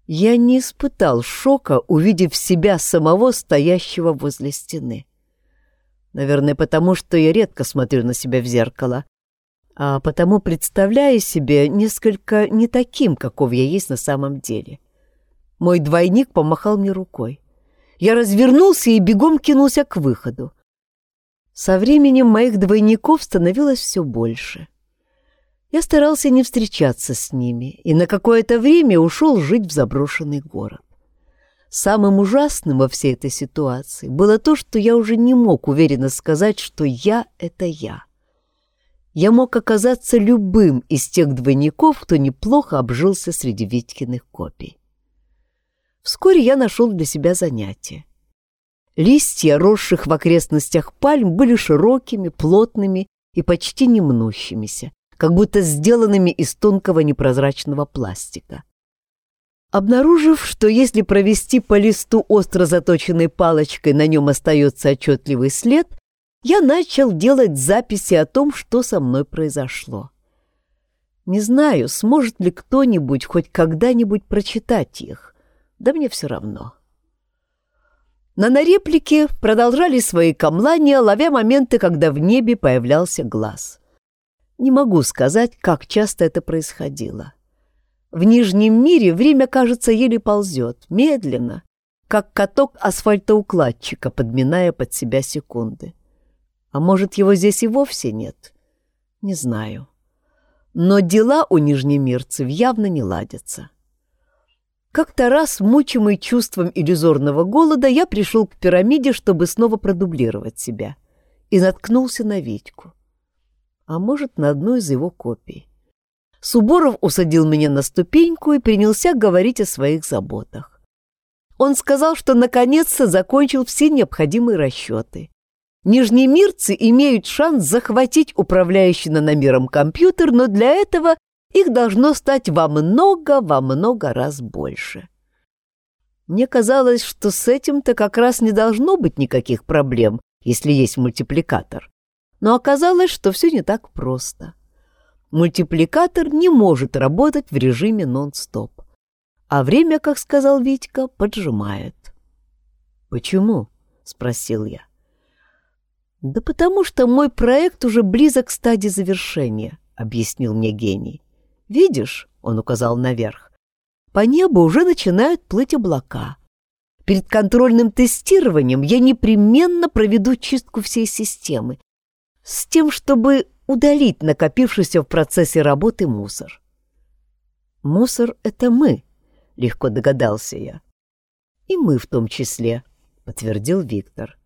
я не испытал шока, увидев себя самого, стоящего возле стены. Наверное, потому что я редко смотрю на себя в зеркало, а потому представляю себе несколько не таким, каков я есть на самом деле. Мой двойник помахал мне рукой. Я развернулся и бегом кинулся к выходу. Со временем моих двойников становилось все больше. Я старался не встречаться с ними и на какое-то время ушел жить в заброшенный город. Самым ужасным во всей этой ситуации было то, что я уже не мог уверенно сказать, что я — это я. Я мог оказаться любым из тех двойников, кто неплохо обжился среди Витькиных копий. Вскоре я нашел для себя занятие. Листья, росших в окрестностях пальм, были широкими, плотными и почти не мнущимися, как будто сделанными из тонкого непрозрачного пластика. Обнаружив, что если провести по листу остро заточенной палочкой на нем остается отчетливый след, я начал делать записи о том, что со мной произошло. Не знаю, сможет ли кто-нибудь хоть когда-нибудь прочитать их, да мне все равно. Нанореплики продолжали свои камлания, ловя моменты, когда в небе появлялся глаз. Не могу сказать, как часто это происходило. В Нижнем мире время, кажется, еле ползет, медленно, как каток асфальтоукладчика, подминая под себя секунды. А может, его здесь и вовсе нет? Не знаю. Но дела у нижнемирцев явно не ладятся. Как-то раз, мучимый чувством иллюзорного голода, я пришел к пирамиде, чтобы снова продублировать себя, и наткнулся на Витьку а может, на одну из его копий. Суборов усадил меня на ступеньку и принялся говорить о своих заботах. Он сказал, что наконец-то закончил все необходимые расчеты. Нижнемирцы имеют шанс захватить управляющий наномером компьютер, но для этого их должно стать во много, во много раз больше. Мне казалось, что с этим-то как раз не должно быть никаких проблем, если есть мультипликатор но оказалось, что все не так просто. Мультипликатор не может работать в режиме нон-стоп. А время, как сказал Витька, поджимает. «Почему?» — спросил я. «Да потому что мой проект уже близок к стадии завершения», — объяснил мне гений. «Видишь?» — он указал наверх. «По небу уже начинают плыть облака. Перед контрольным тестированием я непременно проведу чистку всей системы с тем, чтобы удалить накопившийся в процессе работы мусор. «Мусор — это мы», — легко догадался я. «И мы в том числе», — подтвердил Виктор.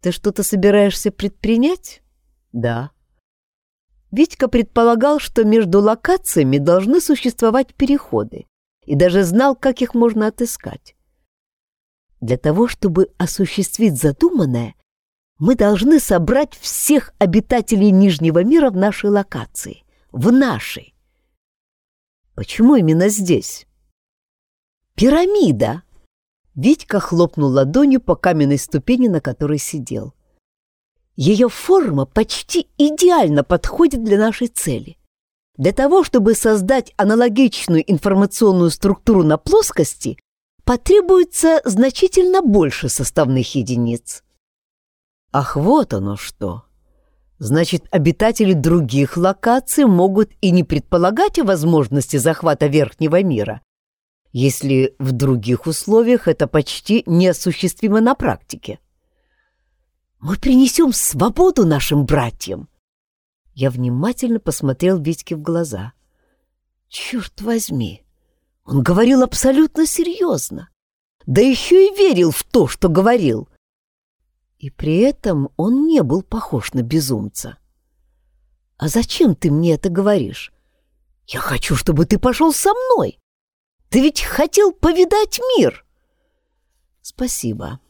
«Ты что-то собираешься предпринять?» «Да». Витька предполагал, что между локациями должны существовать переходы, и даже знал, как их можно отыскать. Для того, чтобы осуществить задуманное, мы должны собрать всех обитателей Нижнего мира в нашей локации. В нашей. Почему именно здесь? Пирамида! Витька хлопнул ладонью по каменной ступени, на которой сидел. Ее форма почти идеально подходит для нашей цели. Для того, чтобы создать аналогичную информационную структуру на плоскости, потребуется значительно больше составных единиц. Ах, вот оно что! Значит, обитатели других локаций могут и не предполагать о возможности захвата верхнего мира, если в других условиях это почти неосуществимо на практике. Мы принесем свободу нашим братьям. Я внимательно посмотрел Витьке в глаза. Черт возьми, он говорил абсолютно серьезно. Да еще и верил в то, что говорил. И при этом он не был похож на безумца. «А зачем ты мне это говоришь? Я хочу, чтобы ты пошел со мной. Ты ведь хотел повидать мир!» «Спасибо.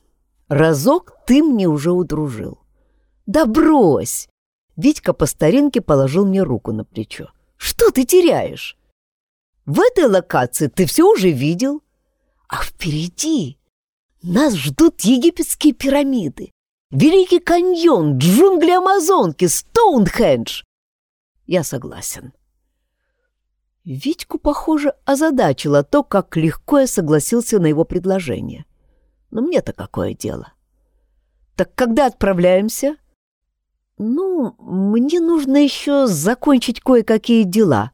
Разок ты мне уже удружил». «Да брось!» Витька по старинке положил мне руку на плечо. «Что ты теряешь? В этой локации ты все уже видел. А впереди нас ждут египетские пирамиды, Великий каньон, джунгли Амазонки, Стоунхендж. Я согласен. Витьку, похоже, озадачило то, как легко я согласился на его предложение. Но мне-то какое дело? Так когда отправляемся? Ну, мне нужно еще закончить кое-какие дела.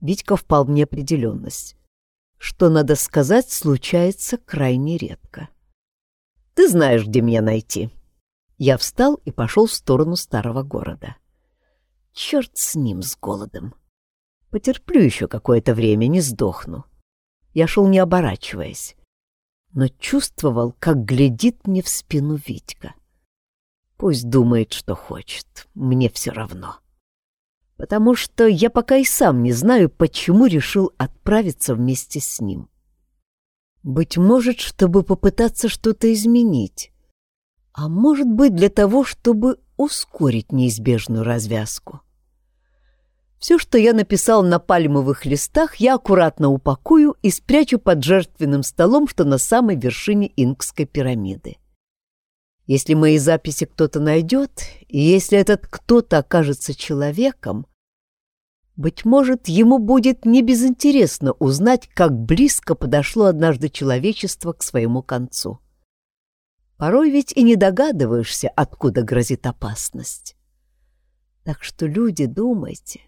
Витька впал в неопределенность. Что, надо сказать, случается крайне редко. Ты знаешь, где меня найти. Я встал и пошел в сторону старого города. Черт с ним, с голодом. Потерплю еще какое-то время, не сдохну. Я шел не оборачиваясь, но чувствовал, как глядит мне в спину Витька. Пусть думает, что хочет, мне все равно. Потому что я пока и сам не знаю, почему решил отправиться вместе с ним. Быть может, чтобы попытаться что-то изменить, а может быть для того, чтобы ускорить неизбежную развязку. Все, что я написал на пальмовых листах, я аккуратно упакую и спрячу под жертвенным столом, что на самой вершине Инкской пирамиды. Если мои записи кто-то найдет, и если этот кто-то окажется человеком, быть может, ему будет не безинтересно узнать, как близко подошло однажды человечество к своему концу. Порой ведь и не догадываешься, откуда грозит опасность. Так что, люди, думайте,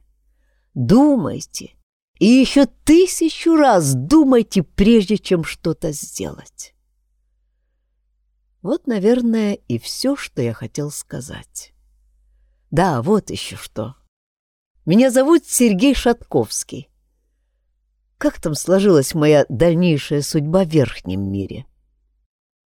думайте, и еще тысячу раз думайте, прежде чем что-то сделать. Вот, наверное, и все, что я хотел сказать. Да, вот еще что. Меня зовут Сергей Шатковский. Как там сложилась моя дальнейшая судьба в верхнем мире? —